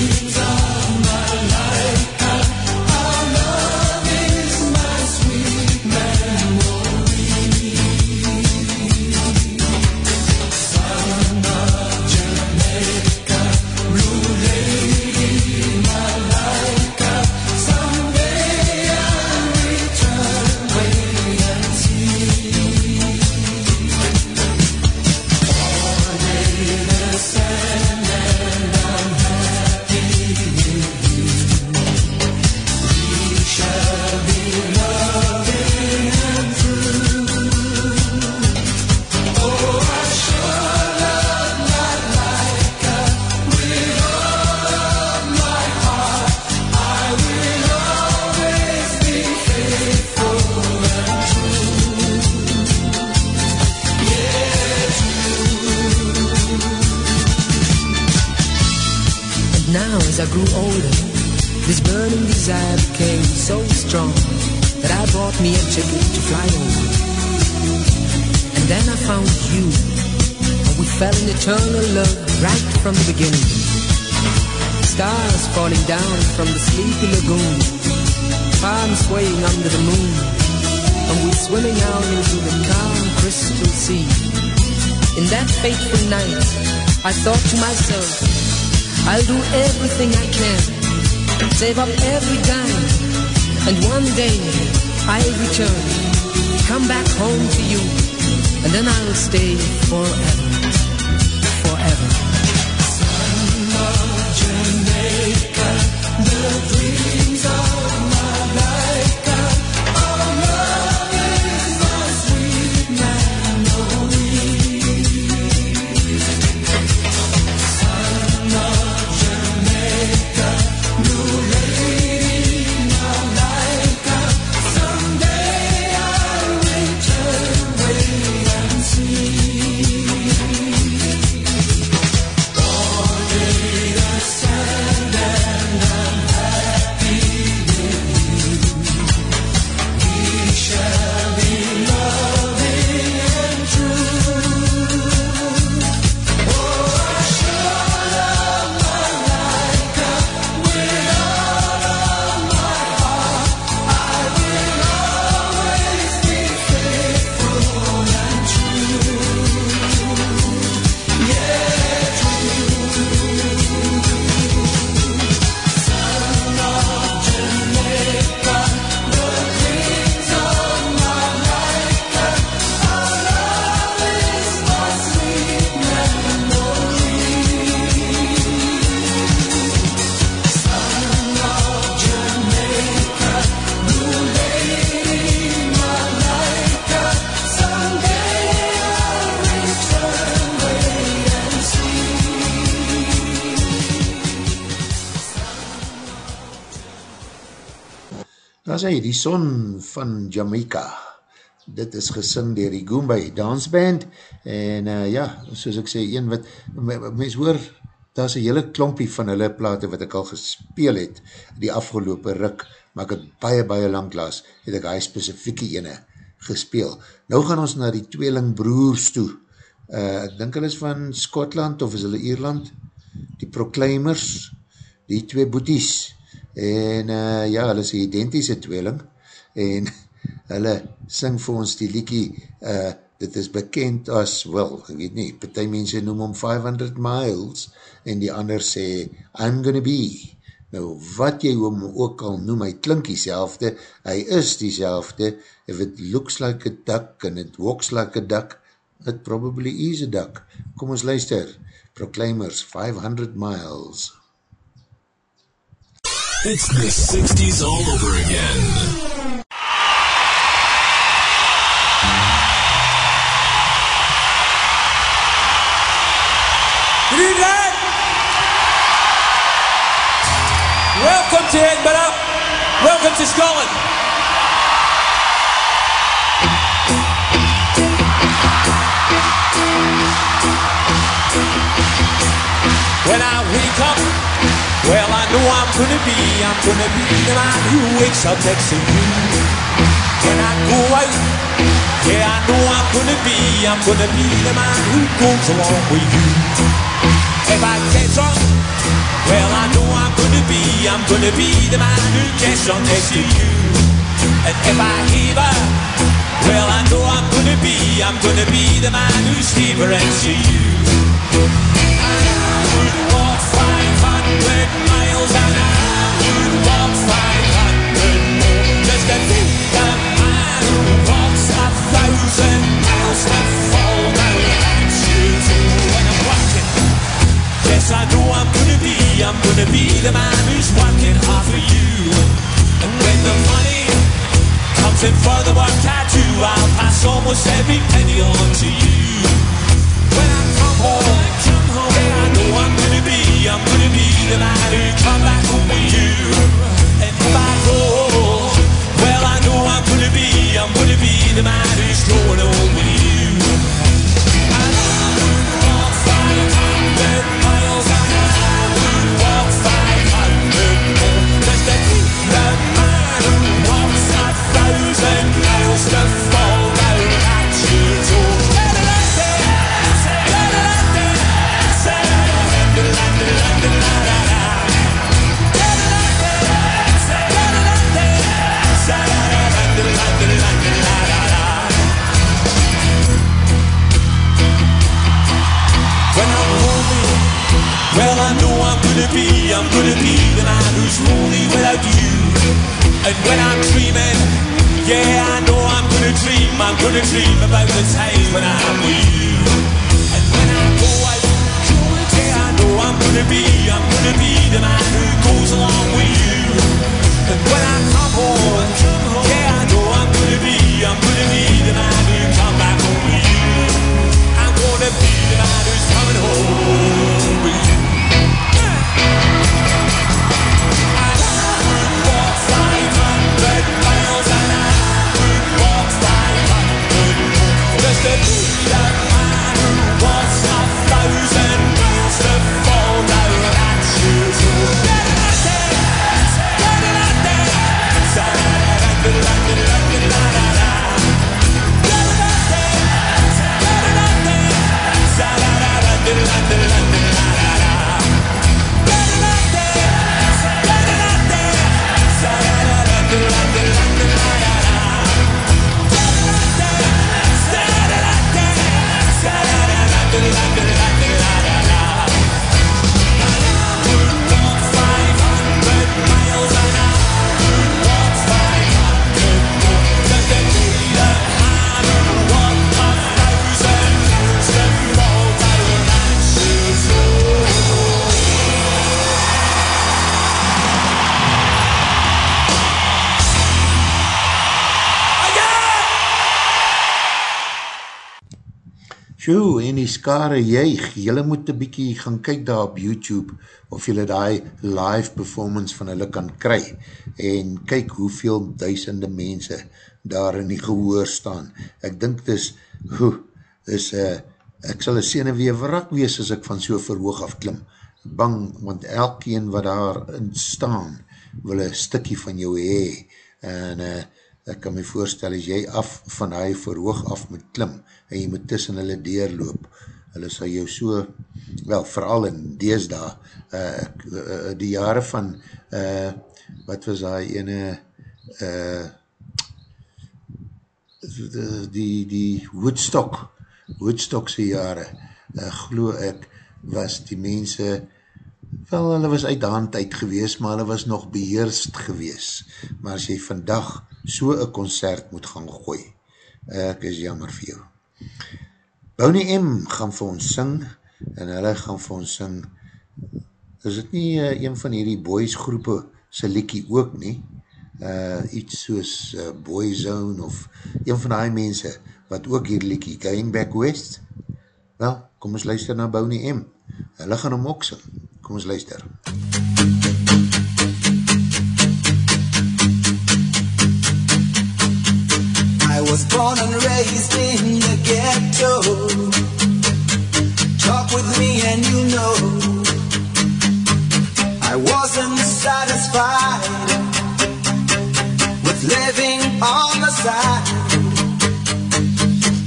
save up every dime, and one day I'll return, come back home to you, and then I'll stay forever, Is hy, die son van Jamaica. Dit is gesing dier die Goombay Dance Band. En uh, ja, soos ek sê, een wat, mens hoor, daar is een hele klompie van hulle plate wat ek al gespeel het, die afgelopen ruk, maar ek het baie, baie lang laas, het ek hy specifieke ene gespeel. Nou gaan ons na die tweelingbroers toe. Uh, ek dink hulle is van Skotland of is hulle Ierland? Die Proclaimers, die twee boeties, en uh, ja, hulle is een identische tweeling, en hulle sing vir ons die liekie, uh, dit is bekend as, wel, ek weet nie, partij mense noem om 500 miles, en die ander sê, I'm gonna be. Nou, wat jy hom ook al noem, hy klink die selfde, hy is die selfde, if it looks like a duck, and it walks like a duck, it probably is a duck. Kom ons luister, Proclaimers, 500 miles. It's the 60s all over again. Good evening. Welcome to Edinburgh. Welcome to Scotland. Gonna be, I'm gonna be the man who wakes up next to you. When I go out, yeah, I know I'm gonna be, I'm gonna be the man who goes along with you? If I get drunk, well, I know I'm gonna be, I'm gonna be the man who gets drunk next to you. And if I heaver, well, I know I'm gonna be, I'm gonna be the man who's heaver next to you. I would walk 500 miles and I Yes, I know I'm gonna be, I'm gonna be the man who's working hard for you. And when the money comes in for the work I do, I'll pass almost every penny on to you. When I come home, I come home, yeah, I know I'm gonna be, I'm gonna be the man who come back home with you. And if I roll, well, I know I'm gonna be, I'm gonna be the man who's going home with you. Yeah I know I'm gonna dream, I'm gonna dream about the times when I'm with you. And when I go out, yeah I know I'm gonna be, I'm gonna be the man who goes along with you. And when I come home, en die skare juig, jylle moet een bykie gaan kyk daar op YouTube, of jylle die live performance van hulle kan kry, en kyk hoeveel duisende mense daar in die gehoor staan. Ek dink dis, hoe, dis, uh, ek sal een sene weer wrak wees as ek van so verhoog af klim. Bang, want elkeen wat daar in staan, wil een stikkie van jou hee, en uh, ek kan my voorstel, as jy af van hy verhoog af moet klim, en jy moet tussen hulle deurloop, hulle sal jou so, wel, vooral in deesda, uh, uh, die jare van, uh, wat was die ene, uh, die, die Woodstock, Woodstockse jare, uh, glo ek, was die mense, wel, hulle was uit de hand uit gewees, maar hulle was nog beheerst gewees, maar as jy vandag so een concert moet gaan gooi, ek is jammer vir jou. Bonnie M gaan vir ons sing, en hulle gaan vir ons sing, is het nie uh, een van hierdie boys groepe sy liekie ook nie, uh, iets soos uh, Boyzone, of een van die mense, wat ook hier liekie, Going Back West, wel, kom ons luister na Bonnie M, hulle gaan hom ook sing, kom ons luister. I was born and raised in the ghetto. Talk with me and you know I wasn't satisfied with living on the side.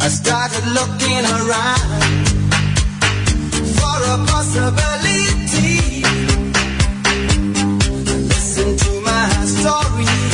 I started looking around for a possibility. Listen to my story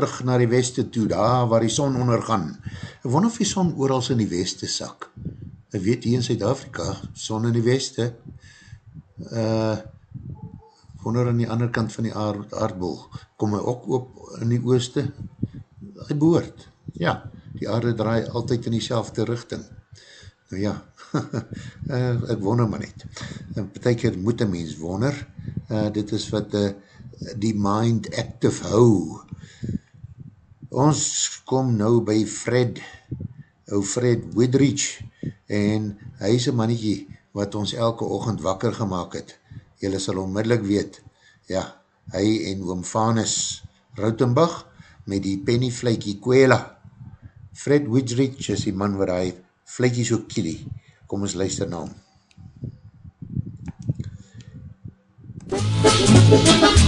terug na die weste toe, daar waar die son ondergaan. Ek wonder of die son oorals in die weste sak. Ek weet hier in Zuid-Afrika, son in die weste, uh, wonder aan die ander kant van die aard, aardbol, kom hy ook op in die ooste? Hy behoort, ja, die aarde draai altyd in die richting. Nou ja, uh, ek wonder maar net. En betek moet een mens wonder, uh, dit is wat uh, die mind active hou. Ons kom nou by Fred, ou Fred Woodridge, en hy is een mannetje wat ons elke ochend wakker gemaakt het. Julle sal onmiddellik weet, ja, hy en oom Vanus Rautenbach met die penny flykie Kwela. Fred Woodridge is die man waar hy flykie so kielie. Kom ons luister na hom. lekker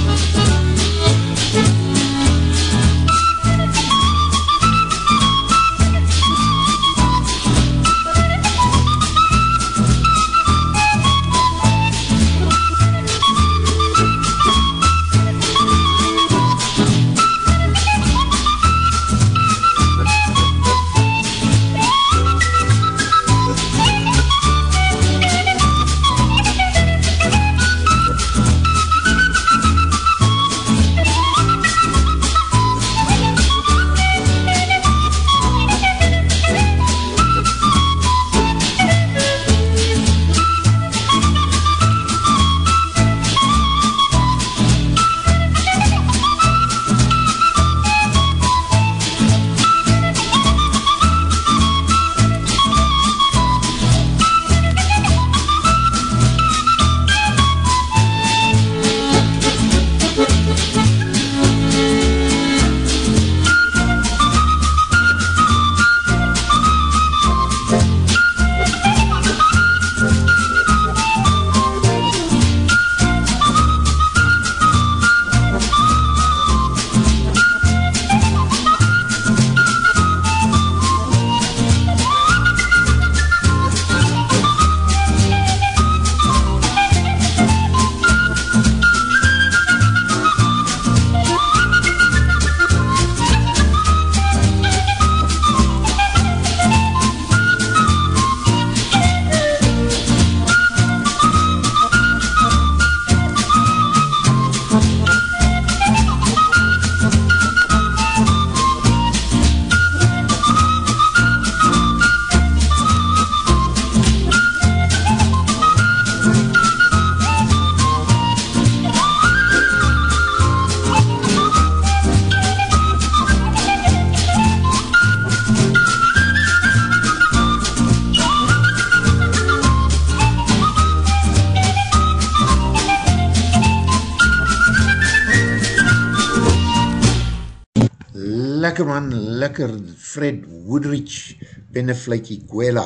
Woodridge, Penneflytje Guela,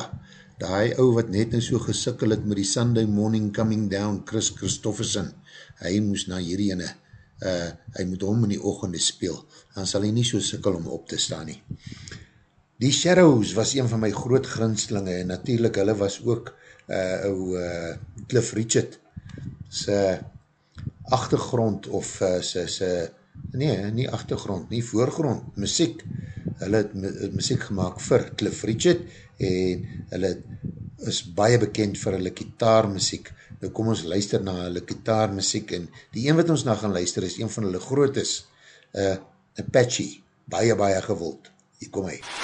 die ou wat net nou so gesikkel het met die Sunday Morning Coming Down, Chris Christofferson, hy moes na hierdie ene, uh, hy moet hom in die ochende speel, dan sal hy nie so sikkel om op te staan nie. Die Shadows was een van my groot grinslinge, en natuurlijk hulle was ook uh, ou uh, Cliff Richard, sy achtergrond of uh, sy, sy nee, nie achtergrond, nie voorgrond, muziek, hulle het muziek gemaakt vir Cliff Richard, en hulle is baie bekend vir hulle kitaarmuziek, nou kom ons luister na hulle kitaarmuziek, en die een wat ons na gaan luister is een van hulle grootes, uh, Apache, baie baie gewild, hier kom hy. MUZIEK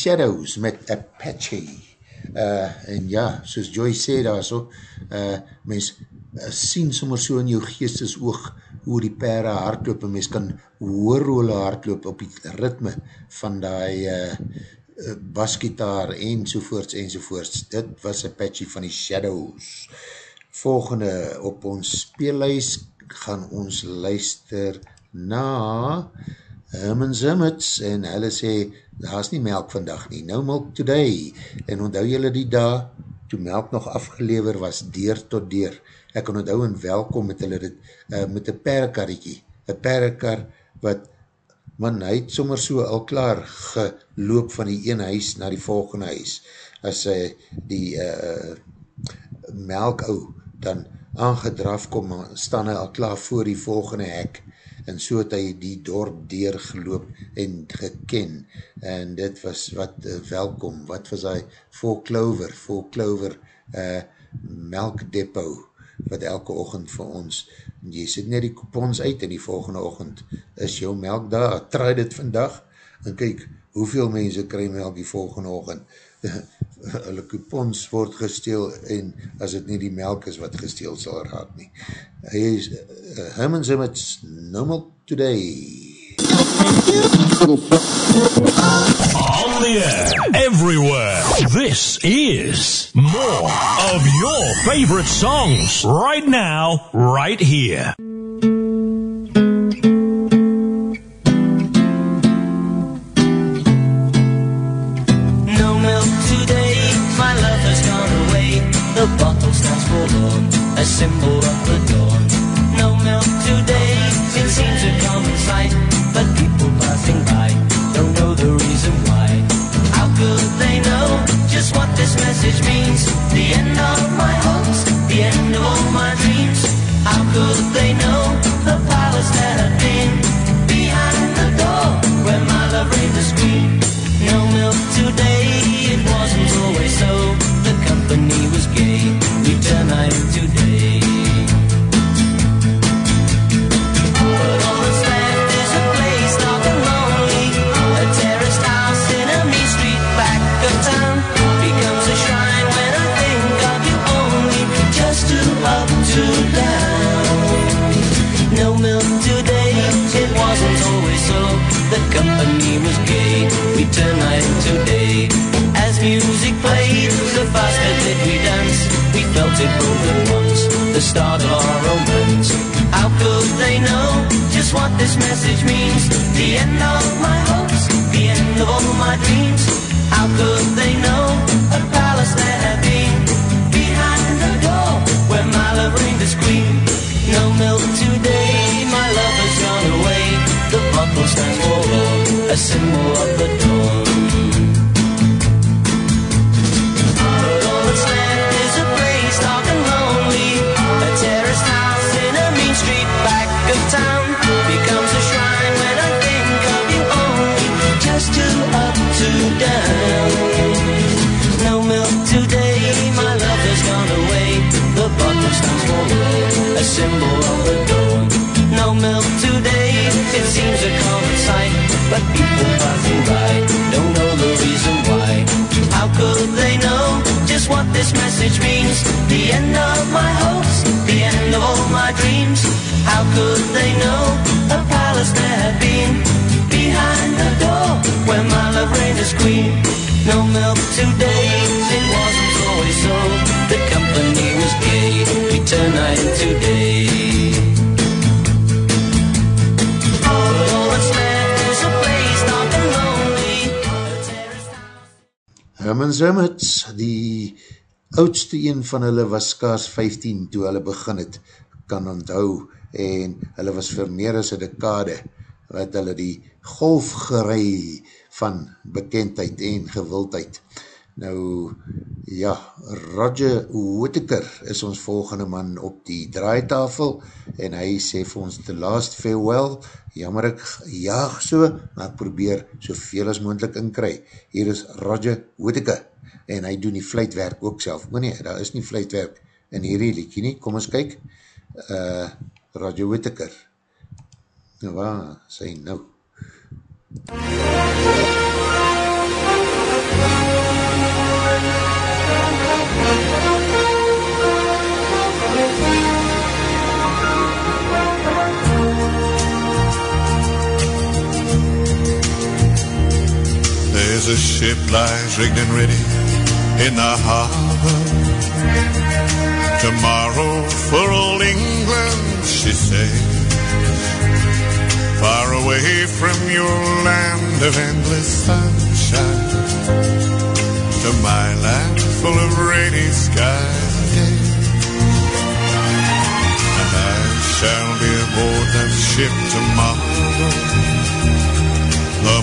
Shadows met Apache. Uh, en ja, soos Joy sê daar so, uh, mens uh, sien sommer so in jou geestes oog hoe die pere hardloop en mens kan hoor hoe hulle hardloop op die ritme van die uh, basgitaar en sovoorts en sovoorts. Dit was Apache van die Shadows. Volgende op ons speellijst gaan ons luister na Herman Zimmets en hulle sê, daar is nie melk vandag nie, no milk today. En onthou julle die dag, toe melk nog afgelever was, deur tot deur. Ek kan onthou en welkom met hulle dit, uh, met een perrekarretjie, een perrekar wat, man, hy het sommer so al klaar geloop van die ene huis na die volgende huis. As uh, die uh, melk ou dan aangedraf kom, staan hy al klaar voor die volgende hek en so het hy die dorp deurgeloop en geken. En dit was wat uh, welkom, wat was hy? Vol clover, vol clover uh, melkdepot wat elke ochend vir ons jy sit net die coupons uit en die volgende ochend is jou melk daar, try dit vandag en kyk hoeveel mense kry melk die volgende ochend hulle coupons word gesteel en as het nie die melk is wat gesteel sal raak nie. Hy is uh, Herman Zimmert's No Milk Today. On the air, everywhere. This is more of your favorite songs right now, right here. Forlorn, a symbol of the dawn. No milk today, it seems a common sight, but it both at once, the start of our romance. How could they know just what this message means? The end of my hopes, the end of all my dreams. How could they know a palace that had been behind the door where my love reigned as queen? No milk today, my love has gone away. The bottle stands for a symbol of the dawn. Symbol of the. No milk today, it seems a common sight, but people passing by don't know the reason why. How could they know just what this message means? The end of my hopes, the end of all my dreams. How could they know a palace there had been behind the door where my love reigned as queen? No milk today, it wasn't always so. The company was gay, we turn night into day. But all that's left is a place dark and lonely. Herman Zimmets, die oudste een van hulle was skaars 15 toe hulle begin het, kan onthou, en hulle was vir meer as een dekade, wat hulle die golf gerei van bekendheid en gewildheid. Nou, ja, Roger Whittaker is ons volgende man op die draaitafel en hy sê vir ons the last farewell, jammer ek jaag so, maar ek probeer soveel as moendlik inkry. Hier is Roger Whittaker en hy doen die fluitwerk ook self. O nee, daar is nie fluitwerk in hierdie liedje nie. Kom ons kyk. Uh, Roger Whittaker. Nou waar, sê nou. MUZIEK the ship lies rigged and ready in the harbor. Tomorrow for old England, she sails. Far away from your land of endless sunshine to my land full of rainy skies and days. And I shall be aboard that ship tomorrow.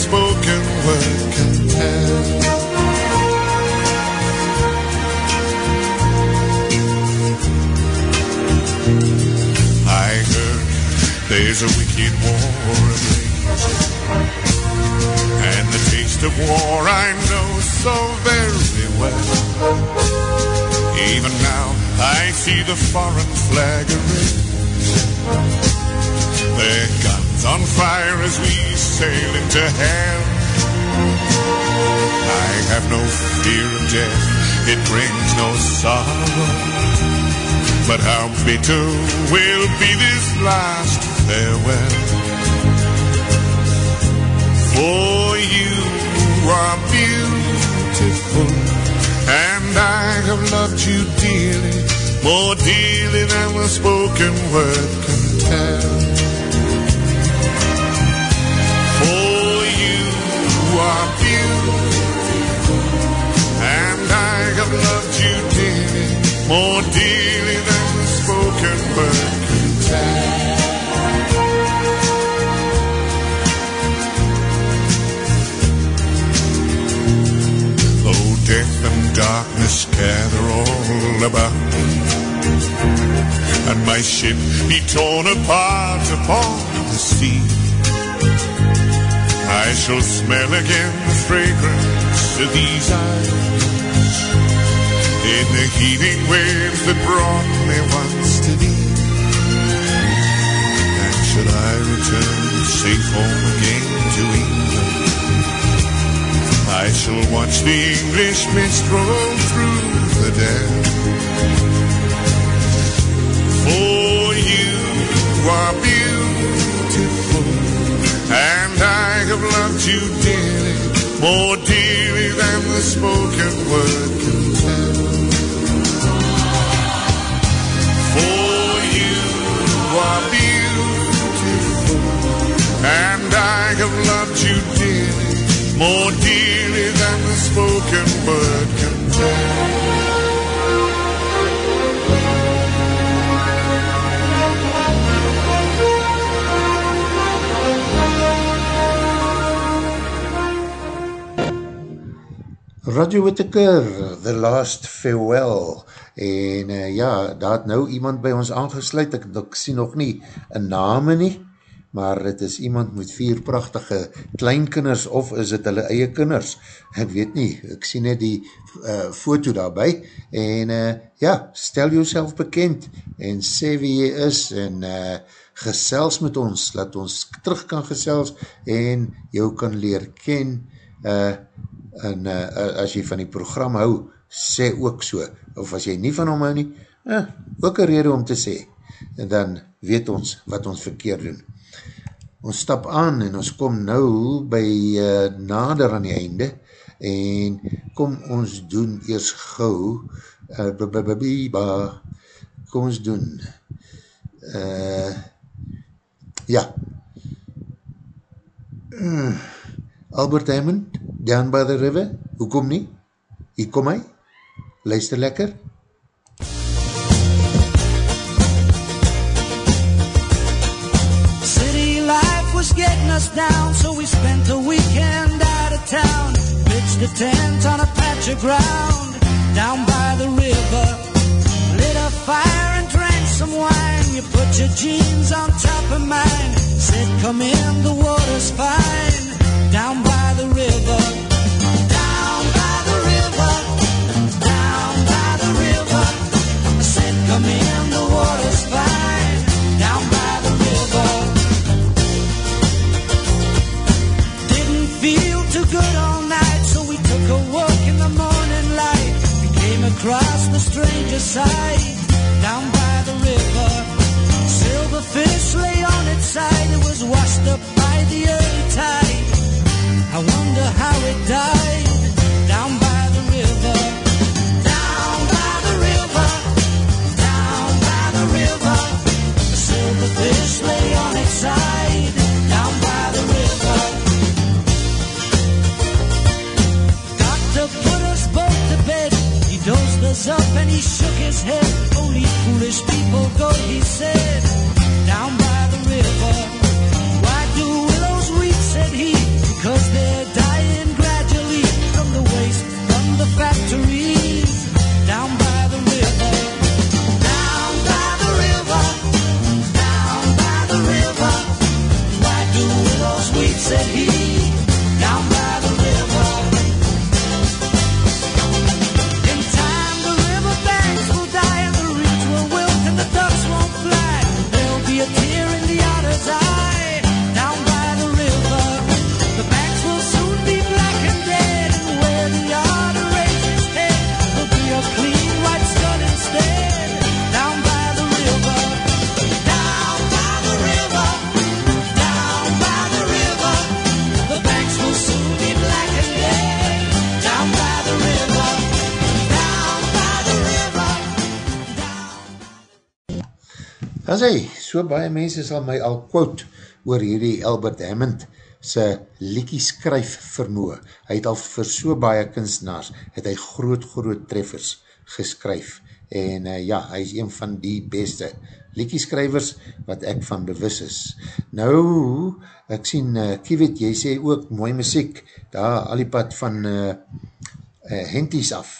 spoken word can tell. I heard there's a wicked war ablaze, and the taste of war I know so very well. Even now I see the foreign flag erase, their guns on fire as we sail into hell. I have no fear of death, it brings no sorrow. But how bitter will be this last farewell. For you are beautiful, and I have loved you dearly, more dearly than the spoken word can tell. Loved you dearly, more dearly than the spoken word can tell. Though death and darkness gather all about and my ship be torn apart upon the sea, I shall smell again the fragrance of these islands in the heaving waves that brought me once to thee. And should I return safe home again to England, I shall watch the English mist roll through the dell. For you are beautiful, and I have loved you dearly, more dearly than the spoken word can tell. More dearly than the spoken word can tell. Radio Whittaker, The Last Farewell en uh, ja, daar het nou iemand by ons aangesluit, ek, ek sien nog nie een name nie, maar het is iemand met vier prachtige kleinkinders of is het hulle eie kinders, ek weet nie, ek sien net die uh, foto daarby en uh, ja, stel jouself bekend en sê wie jy is en uh, gesels met ons, laat ons terug kan gesels en jou kan leer ken uh, en uh, as jy van die program hou, sê ook so, of as jy nie van hom hou nie, eh, ook een rede om te sê, en dan weet ons wat ons verkeerd doen. Ons stap aan en ons kom nou by uh, nader aan die einde, en kom ons doen eers gauw, uh, kom ons doen, uh, ja, uh, Albert Hammond, Down by the River, hoekom nie? Hier kom hy, luister lekker. Was getting us down, so we spent a weekend out of town. Pitched a tent on a patch of ground down by the river. Lit a fire and drank some wine. You put your jeans on top of mine. Said, come in, the water's fine. Down by the river. across the stranger's side, down by the river. Silverfish lay on its side, it was washed up by the early tide. I wonder how it died. Dozed up and he shook his head. Only foolish people go, he said, down As hy, so baie mense sal my al quote oor hierdie Albert Hammond sy liekie skryf vermoe. Hy het al vir so baie kunstenaars, het hy groot, groot treffers geskryf. En uh, ja, hy is een van die beste liekie skrywers wat ek van bewus is. Nou, ek sien, uh, Kiewit, jy sê ook mooi muziek, daar al die pad van uh, uh, Henties af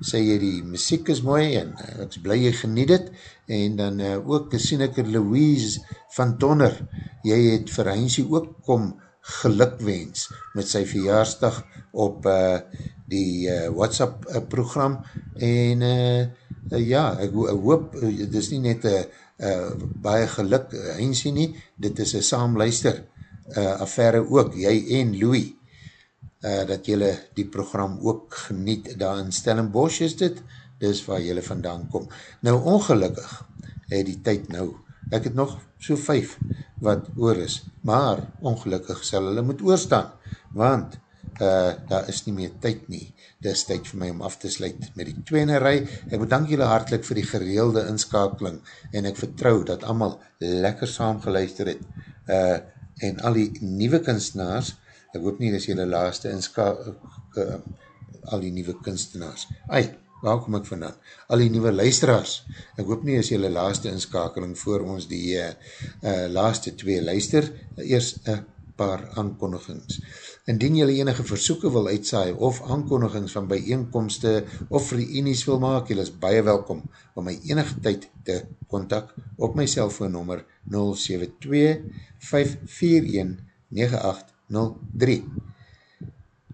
sê jy die muziek is mooi en uh, ek is blij jy geniet het en dan uh, ook sien ek Louise van Tonner jy het vir Heinzie ook kom gelukwens met sy verjaarsdag op uh, die uh, WhatsApp uh, program. En uh, uh, ja, ek, ho hoop uh, dit is nie net uh, uh, baie geluk uh, Heinzie nie, dit is een saamluister uh, affaire ook, jy en Louis uh, dat jylle die program ook geniet. Daar in Stellenbosch is dit, dis waar jylle vandaan kom. Nou ongelukkig het die tyd nou, ek het nog so vijf wat oor is, maar ongelukkig sal hulle moet oorstaan, want uh, daar is nie meer tyd nie, dit is tyd vir my om af te sluit met die tweenerij, ek bedank julle hartelijk vir die gereelde inskakeling, en ek vertrou dat allemaal lekker saam geluister het, uh, en al die nieuwe kunstenaars, ek hoop nie, dis julle laaste inska, uh, al die nieuwe kunstenaars, ai, waar kom ek vandaan? Al die nieuwe luisteraars, ek hoop nie, is julle laaste inskakeling voor ons die uh, uh, laaste twee luister, eers een paar aankondigings. Indien julle enige versoeken wil uitsaai of aankondigings van bijeenkomste of reenies wil maak, julle is baie welkom om my enige tyd te kontak op my cellfoonnummer 072-541-9803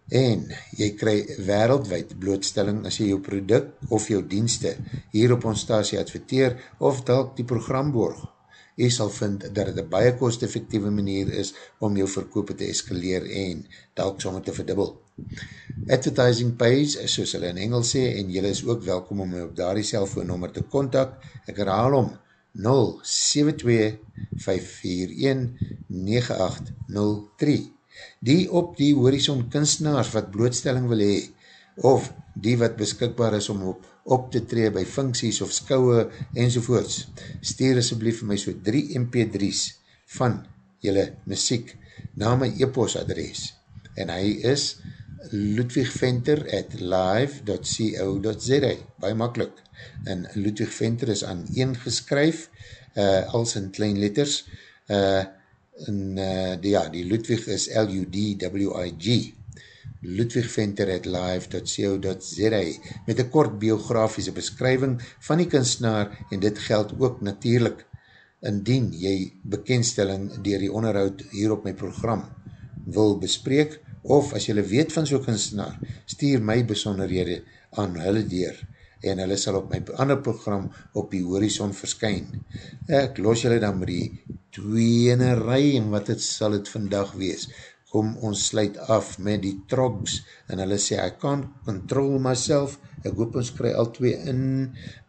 en jy kry wereldwijd blootstelling as jy jou product of jou dienste hier op ons stasie adverteer of dalk die program borg. Jy sal vind dat het een baie kost-effectieve manier is om jou verkoop te eskaleer en dalk sommer te verdubbel. Advertising pays, soos hulle in Engels sê, en jylle is ook welkom om my op daar die cellfoonnummer te kontak. Ek herhaal om 072-541-9803 die op die horizon kunstenaars wat blootstelling wil hee, of die wat beskikbaar is om op, op te tree by funksies of skouwe enzovoorts, stuur asjeblief vir my so 3 mp3's van jylle muziek na my e-postadres en hy is ludwigventer at live.co.za baie makkelijk en Ludwig Venter is aan een geskryf uh, als in klein letters uh, en uh, die, ja, die Ludwig is L-U-D-W-I-G Ludwigventer at live.co.za met een kort biografische beskrywing van die kunstenaar en dit geld ook natuurlijk indien jy bekendstelling dier die onderhoud hier op my program wil bespreek of as jylle weet van so'n kunstenaar, stuur my besonderhede aan hulle deur en hulle sal op my ander program op die horizon verskyn. Ek los julle dan met die tweenerij en wat het sal het vandag wees. kom ons sluit af met die trogs en hulle sê, I can't control myself, ek hoop ons kry al twee in,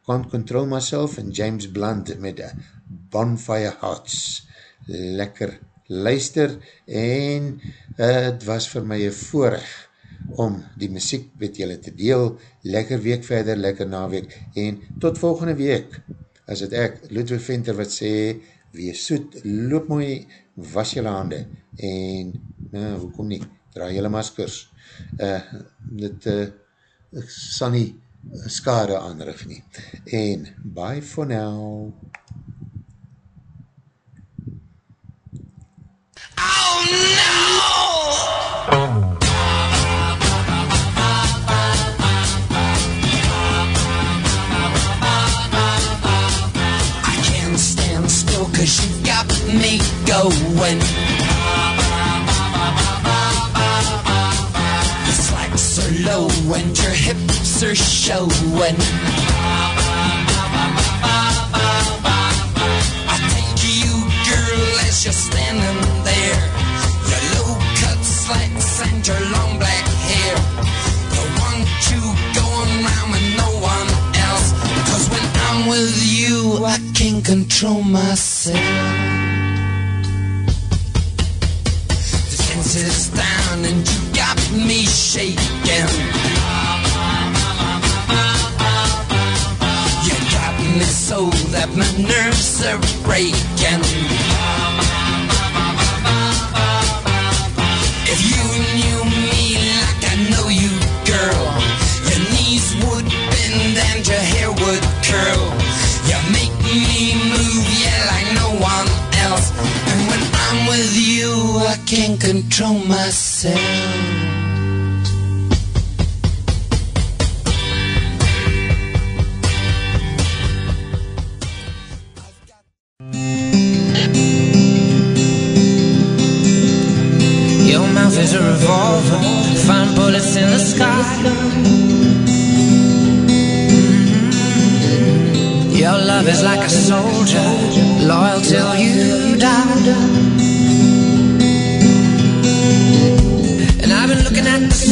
can't control myself en James Blunt met Bonfire Hearts, lekker luister en uh, het was vir my een voorrecht om die muziek met julle te deel, lekker week verder, lekker naweek. En tot volgende week, as het ek, Ludwig Venter wat sê, wees soet, loop mooi, was julle hande. En, nou, hoekom nie, draai julle maskers, uh, dit uh, sal nie skade aanrig nie, en bye for now. Oh no! Cause you got me going. The slacks are low and your hips are showing. I take you, girl, as you're standing there. Your low cut slacks and your long black hair. Don't want you going round with no one else. Cause when I'm with you, I can't control myself. The senses down and you got me shaking. You got me so that my nerves are breaking. Can't control myself. Your mouth is a revolver, bullets in the sky. Mhm. Your love is like a soldier, loyal till you die.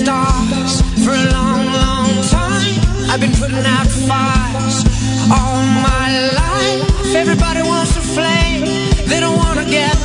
Stars for a long, long time. I've been putting out fires all my life. Everybody wants to flame, they don't want to get